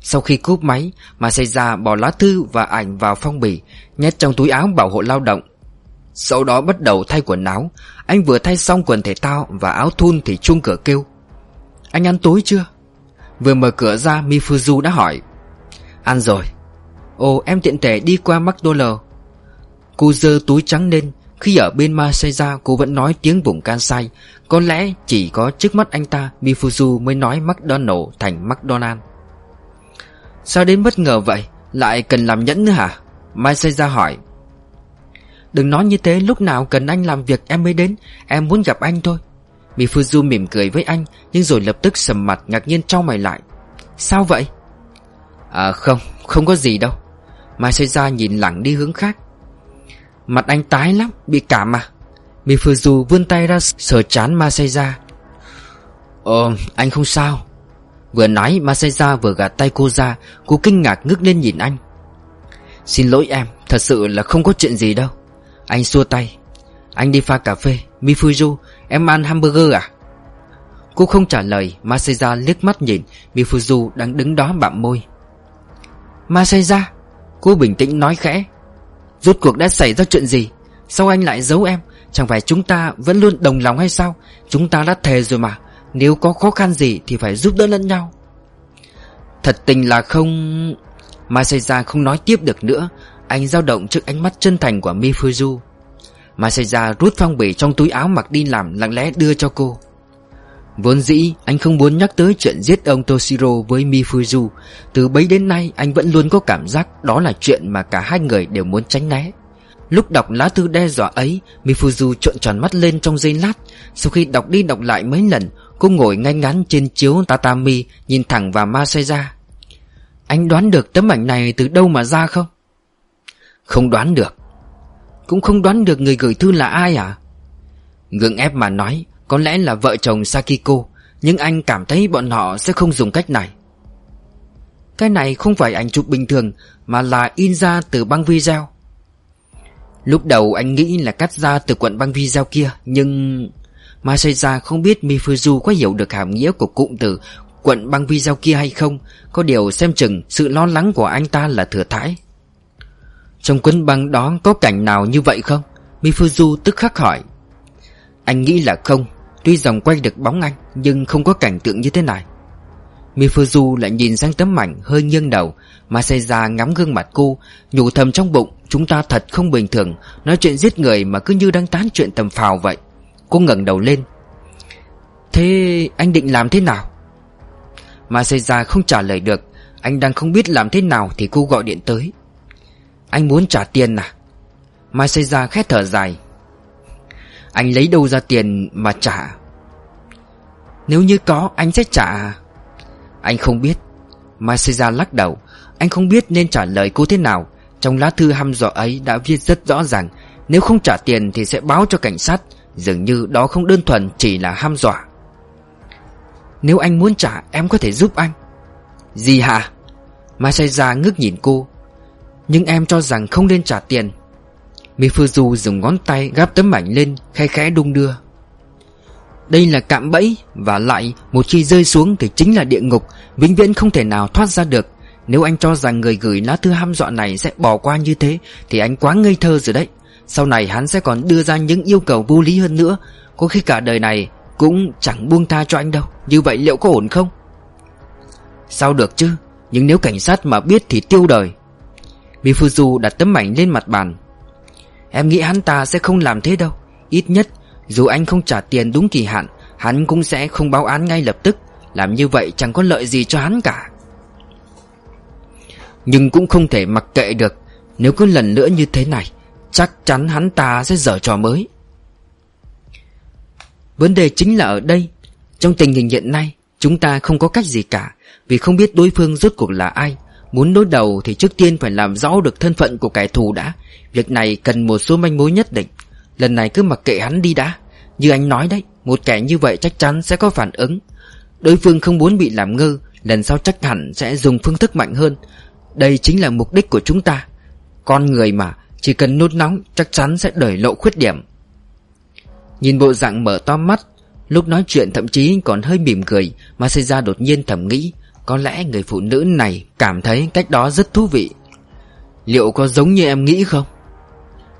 Sau khi cúp máy Mà xảy ra bỏ lá thư và ảnh vào phong bì, Nhét trong túi áo bảo hộ lao động. Sau đó bắt đầu thay quần áo. Anh vừa thay xong quần thể thao Và áo thun thì chuông cửa kêu. Anh ăn tối chưa? Vừa mở cửa ra, Mifuzu đã hỏi. Ăn rồi. Ồ, em tiện thể đi qua McDonald Cô dơ túi trắng lên khi ở bên Masaya cô vẫn nói tiếng vùng Kansai. Có lẽ chỉ có trước mắt anh ta, Mifuzu mới nói McDonald thành McDonald. Sao đến bất ngờ vậy? Lại cần làm nhẫn nữa hả? Masaya hỏi. Đừng nói như thế, lúc nào cần anh làm việc em mới đến. Em muốn gặp anh thôi. Mifuzu mỉm cười với anh, Nhưng rồi lập tức sầm mặt ngạc nhiên trao mày lại. Sao vậy? À không không có gì đâu. Masaya nhìn lẳng đi hướng khác. Mặt anh tái lắm, Bị cảm à? Mifuzu vươn tay ra sờ chán Masaya. Ờ anh không sao. Vừa nói Masaya vừa gạt tay cô ra, Cô kinh ngạc ngước lên nhìn anh. Xin lỗi em, Thật sự là không có chuyện gì đâu. Anh xua tay. Anh đi pha cà phê, Mifuzu, em ăn hamburger à? Cô không trả lời, Masaya liếc mắt nhìn, Mifuzu đang đứng đó bạm môi. Masaya, Cô bình tĩnh nói khẽ. Rốt cuộc đã xảy ra chuyện gì? Sao anh lại giấu em? Chẳng phải chúng ta vẫn luôn đồng lòng hay sao? Chúng ta đã thề rồi mà. Nếu có khó khăn gì thì phải giúp đỡ lẫn nhau. Thật tình là không Masaya không nói tiếp được nữa. Anh dao động trước ánh mắt chân thành của Mifuzu. Masaya rút phong bì trong túi áo mặc đi làm, lặng lẽ đưa cho cô. Vốn dĩ, anh không muốn nhắc tới chuyện giết ông Toshiro với Mifuzu. Từ bấy đến nay, anh vẫn luôn có cảm giác đó là chuyện mà cả hai người đều muốn tránh né. Lúc đọc lá thư đe dọa ấy, Mifuzu trợn tròn mắt lên trong giây lát. Sau khi đọc đi đọc lại mấy lần, Cô ngồi ngay ngắn trên chiếu tatami, Nhìn thẳng vào Masaya Anh đoán được tấm ảnh này từ đâu mà ra không? Không đoán được. Cũng không đoán được người gửi thư là ai à? Gượng ép mà nói có lẽ là vợ chồng Sakiko, Nhưng anh cảm thấy bọn họ sẽ không dùng cách này. Cái này không phải ảnh chụp bình thường, Mà là in ra từ băng video. Lúc đầu anh nghĩ là cắt ra từ quận băng video kia, Nhưng Masaya không biết Mifuzu có hiểu được hàm nghĩa của cụm từ quận băng video kia hay không, Có điều xem chừng sự lo lắng của anh ta là thừa thãi. Trong cuốn băng đó có cảnh nào như vậy không? Mifuzu tức khắc hỏi. Anh nghĩ là không. Tuy dòng quay được bóng anh, Nhưng không có cảnh tượng như thế này. Mifuzu lại nhìn sang tấm mảnh hơi nghiêng đầu Masaya ngắm gương mặt cô, Nhủ thầm trong bụng, Chúng ta thật không bình thường, Nói chuyện giết người mà cứ như đang tán chuyện tầm phào vậy. Cô ngẩng đầu lên. Thế anh định làm thế nào? Masaya không trả lời được. Anh đang không biết làm thế nào Thì cô gọi điện tới. Anh muốn trả tiền à? Masaya khét thở dài anh lấy đâu ra tiền mà trả? Nếu như có, anh sẽ trả. Anh không biết. Masaya lắc đầu. Anh không biết nên trả lời cô thế nào. Trong lá thư hăm dọa ấy đã viết rất rõ ràng. Nếu không trả tiền thì sẽ báo cho cảnh sát. Dường như đó không đơn thuần chỉ là hăm dọa. Nếu anh muốn trả, em có thể giúp anh. Gì hả? Masaya ngước nhìn cô. Nhưng em cho rằng không nên trả tiền. Mifuzu dùng ngón tay gắp tấm ảnh lên Khai khẽ đung đưa. Đây là cạm bẫy, Và lại, một khi rơi xuống thì chính là địa ngục, Vĩnh viễn không thể nào thoát ra được. Nếu anh cho rằng người gửi lá thư ham dọa này Sẽ bỏ qua như thế, Thì anh quá ngây thơ rồi đấy. Sau này hắn sẽ còn đưa ra những yêu cầu vô lý hơn nữa. Có khi cả đời này Cũng chẳng buông tha cho anh đâu. Như vậy liệu có ổn không? Sao được chứ? Nhưng nếu cảnh sát mà biết thì tiêu đời. Mifuzu đặt tấm ảnh lên mặt bàn. Em nghĩ hắn ta sẽ không làm thế đâu. Ít nhất, dù anh không trả tiền đúng kỳ hạn, Hắn cũng sẽ không báo án ngay lập tức. Làm như vậy chẳng có lợi gì cho hắn cả. Nhưng cũng không thể mặc kệ được. Nếu cứ lần nữa như thế này, Chắc chắn hắn ta sẽ dở trò mới. Vấn đề chính là ở đây. Trong tình hình hiện nay, Chúng ta không có cách gì cả, Vì không biết đối phương rốt cuộc là ai. Muốn đối đầu thì trước tiên phải làm rõ được thân phận của kẻ thù đã. Việc này cần một số manh mối nhất định. Lần này cứ mặc kệ hắn đi đã. Như anh nói đấy, Một kẻ như vậy chắc chắn sẽ có phản ứng. Đối phương không muốn bị làm ngơ, Lần sau chắc hẳn sẽ dùng phương thức mạnh hơn. Đây chính là mục đích của chúng ta. Con người mà, Chỉ cần nốt nóng chắc chắn sẽ đẩy lộ khuyết điểm. Nhìn bộ dạng mở to mắt, Lúc nói chuyện thậm chí còn hơi mỉm cười Mà xảy ra đột nhiên thầm nghĩ có lẽ người phụ nữ này cảm thấy cách đó rất thú vị. Liệu có giống như em nghĩ không?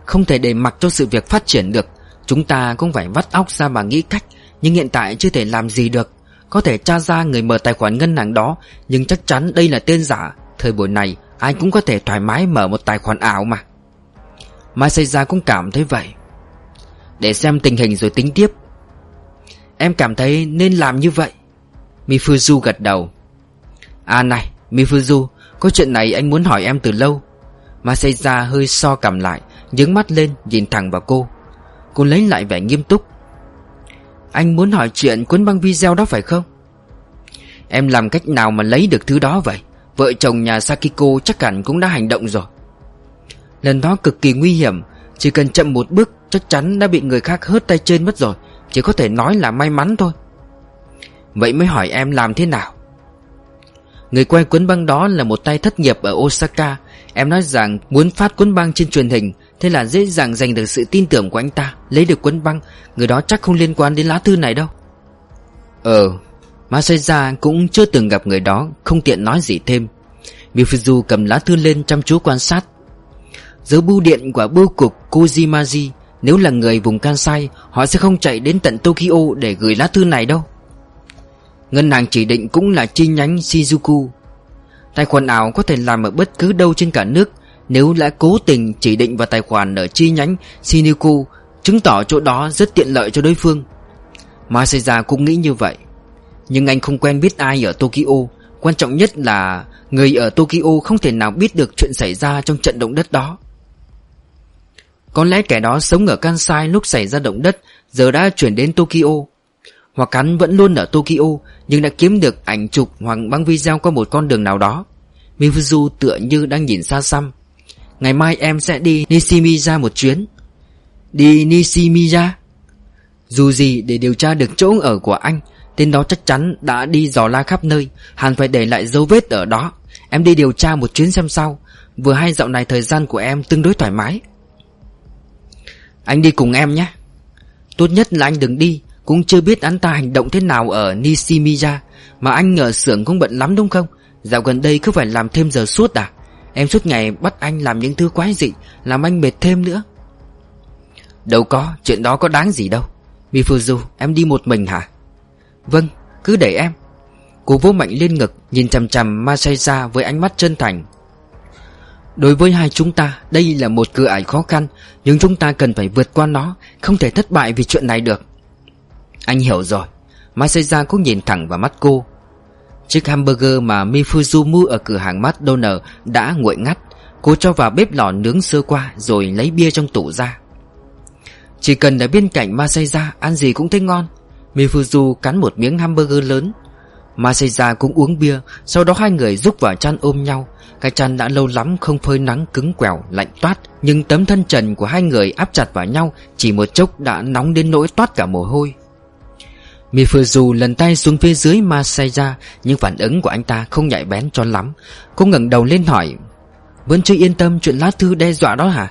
Không thể để mặc cho sự việc phát triển được. Chúng ta cũng phải vắt óc ra mà nghĩ cách, Nhưng hiện tại chưa thể làm gì được. Có thể tra ra người mở tài khoản ngân hàng đó, Nhưng chắc chắn đây là tên giả. Thời buổi này, ai cũng có thể thoải mái mở một tài khoản ảo mà. Mai xây ra cũng cảm thấy vậy. Để xem tình hình rồi tính tiếp. Em cảm thấy nên làm như vậy. Mifuzu gật đầu. À này, Mifuzu, Có chuyện này anh muốn hỏi em từ lâu. Masaya hơi so cầm lại, Nhướng mắt lên, nhìn thẳng vào cô. Cô lấy lại vẻ nghiêm túc. Anh muốn hỏi chuyện cuốn băng video đó phải không? Em làm cách nào mà lấy được thứ đó vậy? Vợ chồng nhà Sakiko chắc hẳn cũng đã hành động rồi. Lần đó cực kỳ nguy hiểm, Chỉ cần chậm một bước, Chắc chắn đã bị người khác hớt tay trên mất rồi, Chỉ có thể nói là may mắn thôi. Vậy mới hỏi em làm thế nào? Người quay cuốn băng đó là một tay thất nghiệp ở Osaka. Em nói rằng muốn phát cuốn băng trên truyền hình, Thế là dễ dàng giành được sự tin tưởng của anh ta, Lấy được cuốn băng. Người đó chắc không liên quan đến lá thư này đâu. Ờ Masaya cũng chưa từng gặp người đó, Không tiện nói gì thêm. Mifuzu cầm lá thư lên chăm chú quan sát. Giữa bưu điện của bưu cục Kojimaji Nếu là người vùng Kansai, Họ sẽ không chạy đến tận Tokyo để gửi lá thư này đâu. Ngân hàng chỉ định cũng là chi nhánh Shizuku. Tài khoản ảo có thể làm ở bất cứ đâu trên cả nước. Nếu đã cố tình chỉ định vào tài khoản ở chi nhánh Shinuku Chứng tỏ chỗ đó rất tiện lợi cho đối phương. Masaya cũng nghĩ như vậy. Nhưng anh không quen biết ai ở Tokyo. Quan trọng nhất là Người ở Tokyo không thể nào biết được chuyện xảy ra trong trận động đất đó. Có lẽ kẻ đó sống ở Kansai lúc xảy ra động đất, Giờ đã chuyển đến Tokyo hoặc hắn vẫn luôn ở Tokyo, Nhưng đã kiếm được ảnh chụp hoặc băng video qua một con đường nào đó. Mifuzu tựa như đang nhìn xa xăm Ngày mai em sẽ đi Nishimiya một chuyến. Đi Nishimiya? Dù gì, để điều tra được chỗ ở của anh, Tên đó chắc chắn đã đi dò la khắp nơi. Hẳn phải để lại dấu vết ở đó. Em đi điều tra một chuyến xem sao. Vừa hay dạo này thời gian của em tương đối thoải mái. Anh đi cùng em nhé. Tốt nhất là anh đừng đi cũng chưa biết anh ta hành động thế nào ở Nishimiya, Mà anh ở xưởng cũng bận lắm đúng không? Dạo gần đây cứ phải làm thêm giờ suốt à? Em suốt ngày bắt anh làm những thứ quái dị, Làm anh mệt thêm nữa. Đâu có, Chuyện đó có đáng gì đâu. Mifuzu, em đi một mình hả? Vâng cứ để em. Cô vô mạnh lên ngực, Nhìn chằm chằm Masaya với ánh mắt chân thành. Đối với hai chúng ta, Đây là một cửa ải khó khăn, Nhưng chúng ta cần phải vượt qua nó, Không thể thất bại vì chuyện này được anh hiểu rồi. Masaya cũng nhìn thẳng vào mắt cô. Chiếc hamburger mà Mifuzu mua ở cửa hàng McDonald đã nguội ngắt, Cô cho vào bếp lò nướng sơ qua Rồi lấy bia trong tủ ra. Chỉ cần ở bên cạnh Masaya Ăn gì cũng thấy ngon. Mifuzu cắn một miếng hamburger lớn. Masaya cũng uống bia, Sau đó hai người rúc vào chăn ôm nhau. Cái chăn đã lâu lắm không phơi nắng, cứng quèo Lạnh toát, Nhưng tấm thân trần của hai người áp chặt vào nhau Chỉ một chốc đã nóng đến nỗi toát cả mồ hôi. Mifuzu lần tay xuống phía dưới Masaya Nhưng phản ứng của anh ta không nhạy bén cho lắm. Cô ngẩng đầu lên hỏi, Vẫn chưa yên tâm chuyện lá thư đe dọa đó hả?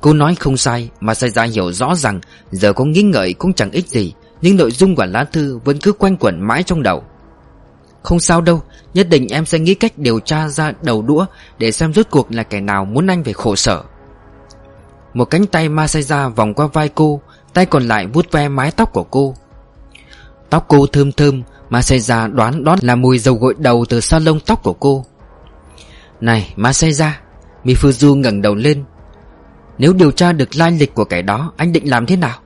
Cô nói không sai Masaya hiểu rõ rằng Giờ có nghi ngợi cũng chẳng ích gì, Nhưng nội dung của lá thư vẫn cứ quanh quẩn mãi trong đầu. Không sao đâu, Nhất định em sẽ nghĩ cách điều tra ra đầu đũa Để xem rốt cuộc là kẻ nào muốn anh phải khổ sở. Một cánh tay Masaya vòng qua vai cô, Tay còn lại vuốt ve mái tóc của cô. Tóc cô thơm thơm Masaya đoán đó là mùi dầu gội đầu từ salon tóc của cô. Này Masaya Mifuzu ngẩng đầu lên. Nếu điều tra được lai lịch của kẻ đó, Anh định làm thế nào?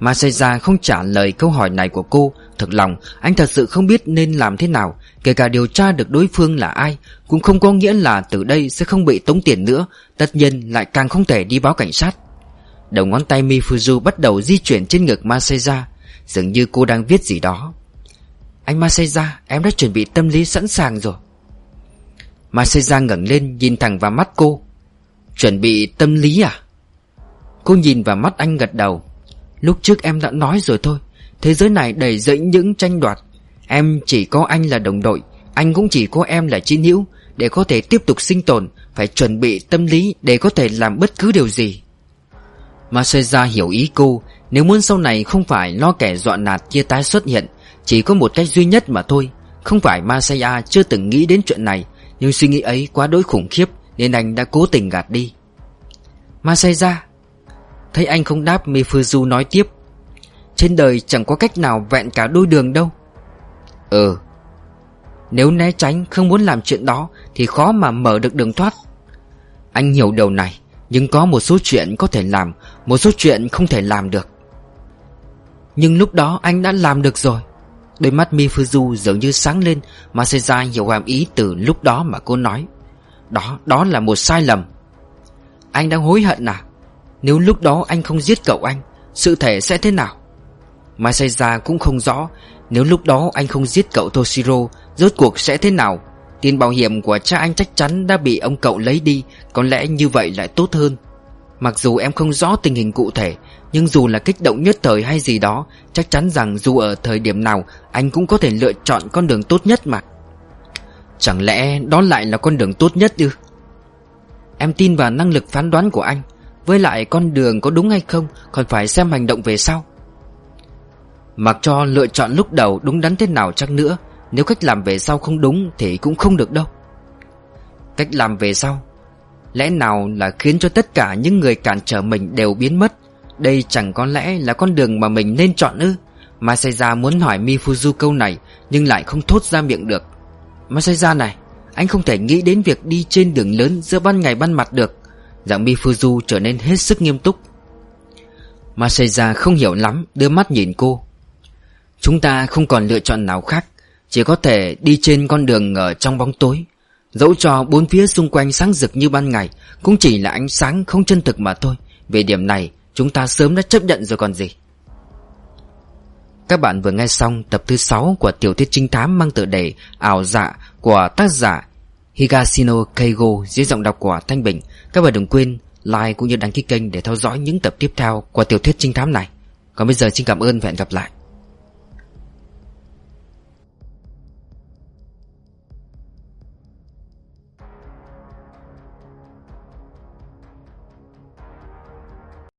Masaya không trả lời câu hỏi này của cô. Thực lòng, anh thật sự không biết nên làm thế nào. Kể cả điều tra được đối phương là ai, Cũng không có nghĩa là từ đây sẽ không bị tống tiền nữa. Tất nhiên lại càng không thể đi báo cảnh sát. Đầu ngón tay Mifuzu bắt đầu di chuyển trên ngực Masaya Dường như cô đang viết gì đó. Anh Masaya Em đã chuẩn bị tâm lý sẵn sàng rồi. Masaya ngẩng lên, Nhìn thẳng vào mắt cô. Chuẩn bị tâm lý à? Cô nhìn vào mắt anh gật đầu. Lúc trước em đã nói rồi thôi, Thế giới này đầy dẫy những tranh đoạt. Em chỉ có anh là đồng đội, Anh cũng chỉ có em là chiến hữu. Để có thể tiếp tục sinh tồn, Phải chuẩn bị tâm lý để có thể làm bất cứ điều gì. Masaya hiểu ý cô nếu muốn sau này không phải lo kẻ dọa nạt kia tái xuất hiện, Chỉ có một cách duy nhất mà thôi. Không phải Masaya chưa từng nghĩ đến chuyện này, Nhưng suy nghĩ ấy quá đỗi khủng khiếp, Nên anh đã cố tình gạt đi. Masaya, Thấy anh không đáp, Mifuzu nói tiếp. Trên đời chẳng có cách nào vẹn cả đôi đường đâu. Ừ Nếu né tránh, không muốn làm chuyện đó, Thì khó mà mở được đường thoát. Anh hiểu điều này, Nhưng có một số chuyện có thể làm, Một số chuyện không thể làm được. Nhưng lúc đó anh đã làm được rồi. Đôi mắt Mifuzu dường như sáng lên Masaya hiểu hàm ý từ lúc đó mà cô nói. Đó, đó là một sai lầm. Anh đang hối hận à? Nếu lúc đó anh không giết cậu anh Sự thể sẽ thế nào? Masaya cũng không rõ Nếu lúc đó anh không giết cậu Toshiro Rốt cuộc sẽ thế nào? Tiền bảo hiểm của cha anh chắc chắn đã bị ông cậu lấy đi Có lẽ như vậy lại tốt hơn. Mặc dù em không rõ tình hình cụ thể nhưng dù là kích động nhất thời hay gì đó, Chắc chắn rằng dù ở thời điểm nào, Anh cũng có thể lựa chọn con đường tốt nhất mà. Chẳng lẽ đó lại là con đường tốt nhất ư? Em tin vào năng lực phán đoán của anh. Với lại con đường có đúng hay không, Còn phải xem hành động về sau. Mặc cho lựa chọn lúc đầu đúng đắn thế nào chắc nữa, Nếu cách làm về sau không đúng Thì cũng không được đâu. Cách làm về sau, Lẽ nào là khiến cho tất cả những người cản trở mình đều biến mất? Đây chẳng có lẽ là con đường mà mình nên chọn ư? Masaya muốn hỏi Mifuzu câu này, Nhưng lại không thốt ra miệng được. Masaya này, Anh không thể nghĩ đến việc đi trên đường lớn giữa ban ngày ban mặt được. Giọng Mifuzu trở nên hết sức nghiêm túc. Masaya không hiểu lắm, Đưa mắt nhìn cô. Chúng ta không còn lựa chọn nào khác, Chỉ có thể đi trên con đường ở trong bóng tối. Dẫu cho bốn phía xung quanh sáng rực như ban ngày, Cũng chỉ là ánh sáng không chân thực mà thôi. Về điểm này chúng ta sớm đã chấp nhận rồi còn gì. Các bạn vừa nghe xong tập thứ 6 của tiểu thuyết trinh thám mang tựa đề Ảo dạ của tác giả Higashino Keigo dưới giọng đọc của Thanh Bình. Các bạn đừng quên like cũng như đăng ký kênh để theo dõi những tập tiếp theo của tiểu thuyết trinh thám này. Còn bây giờ xin cảm ơn và hẹn gặp lại.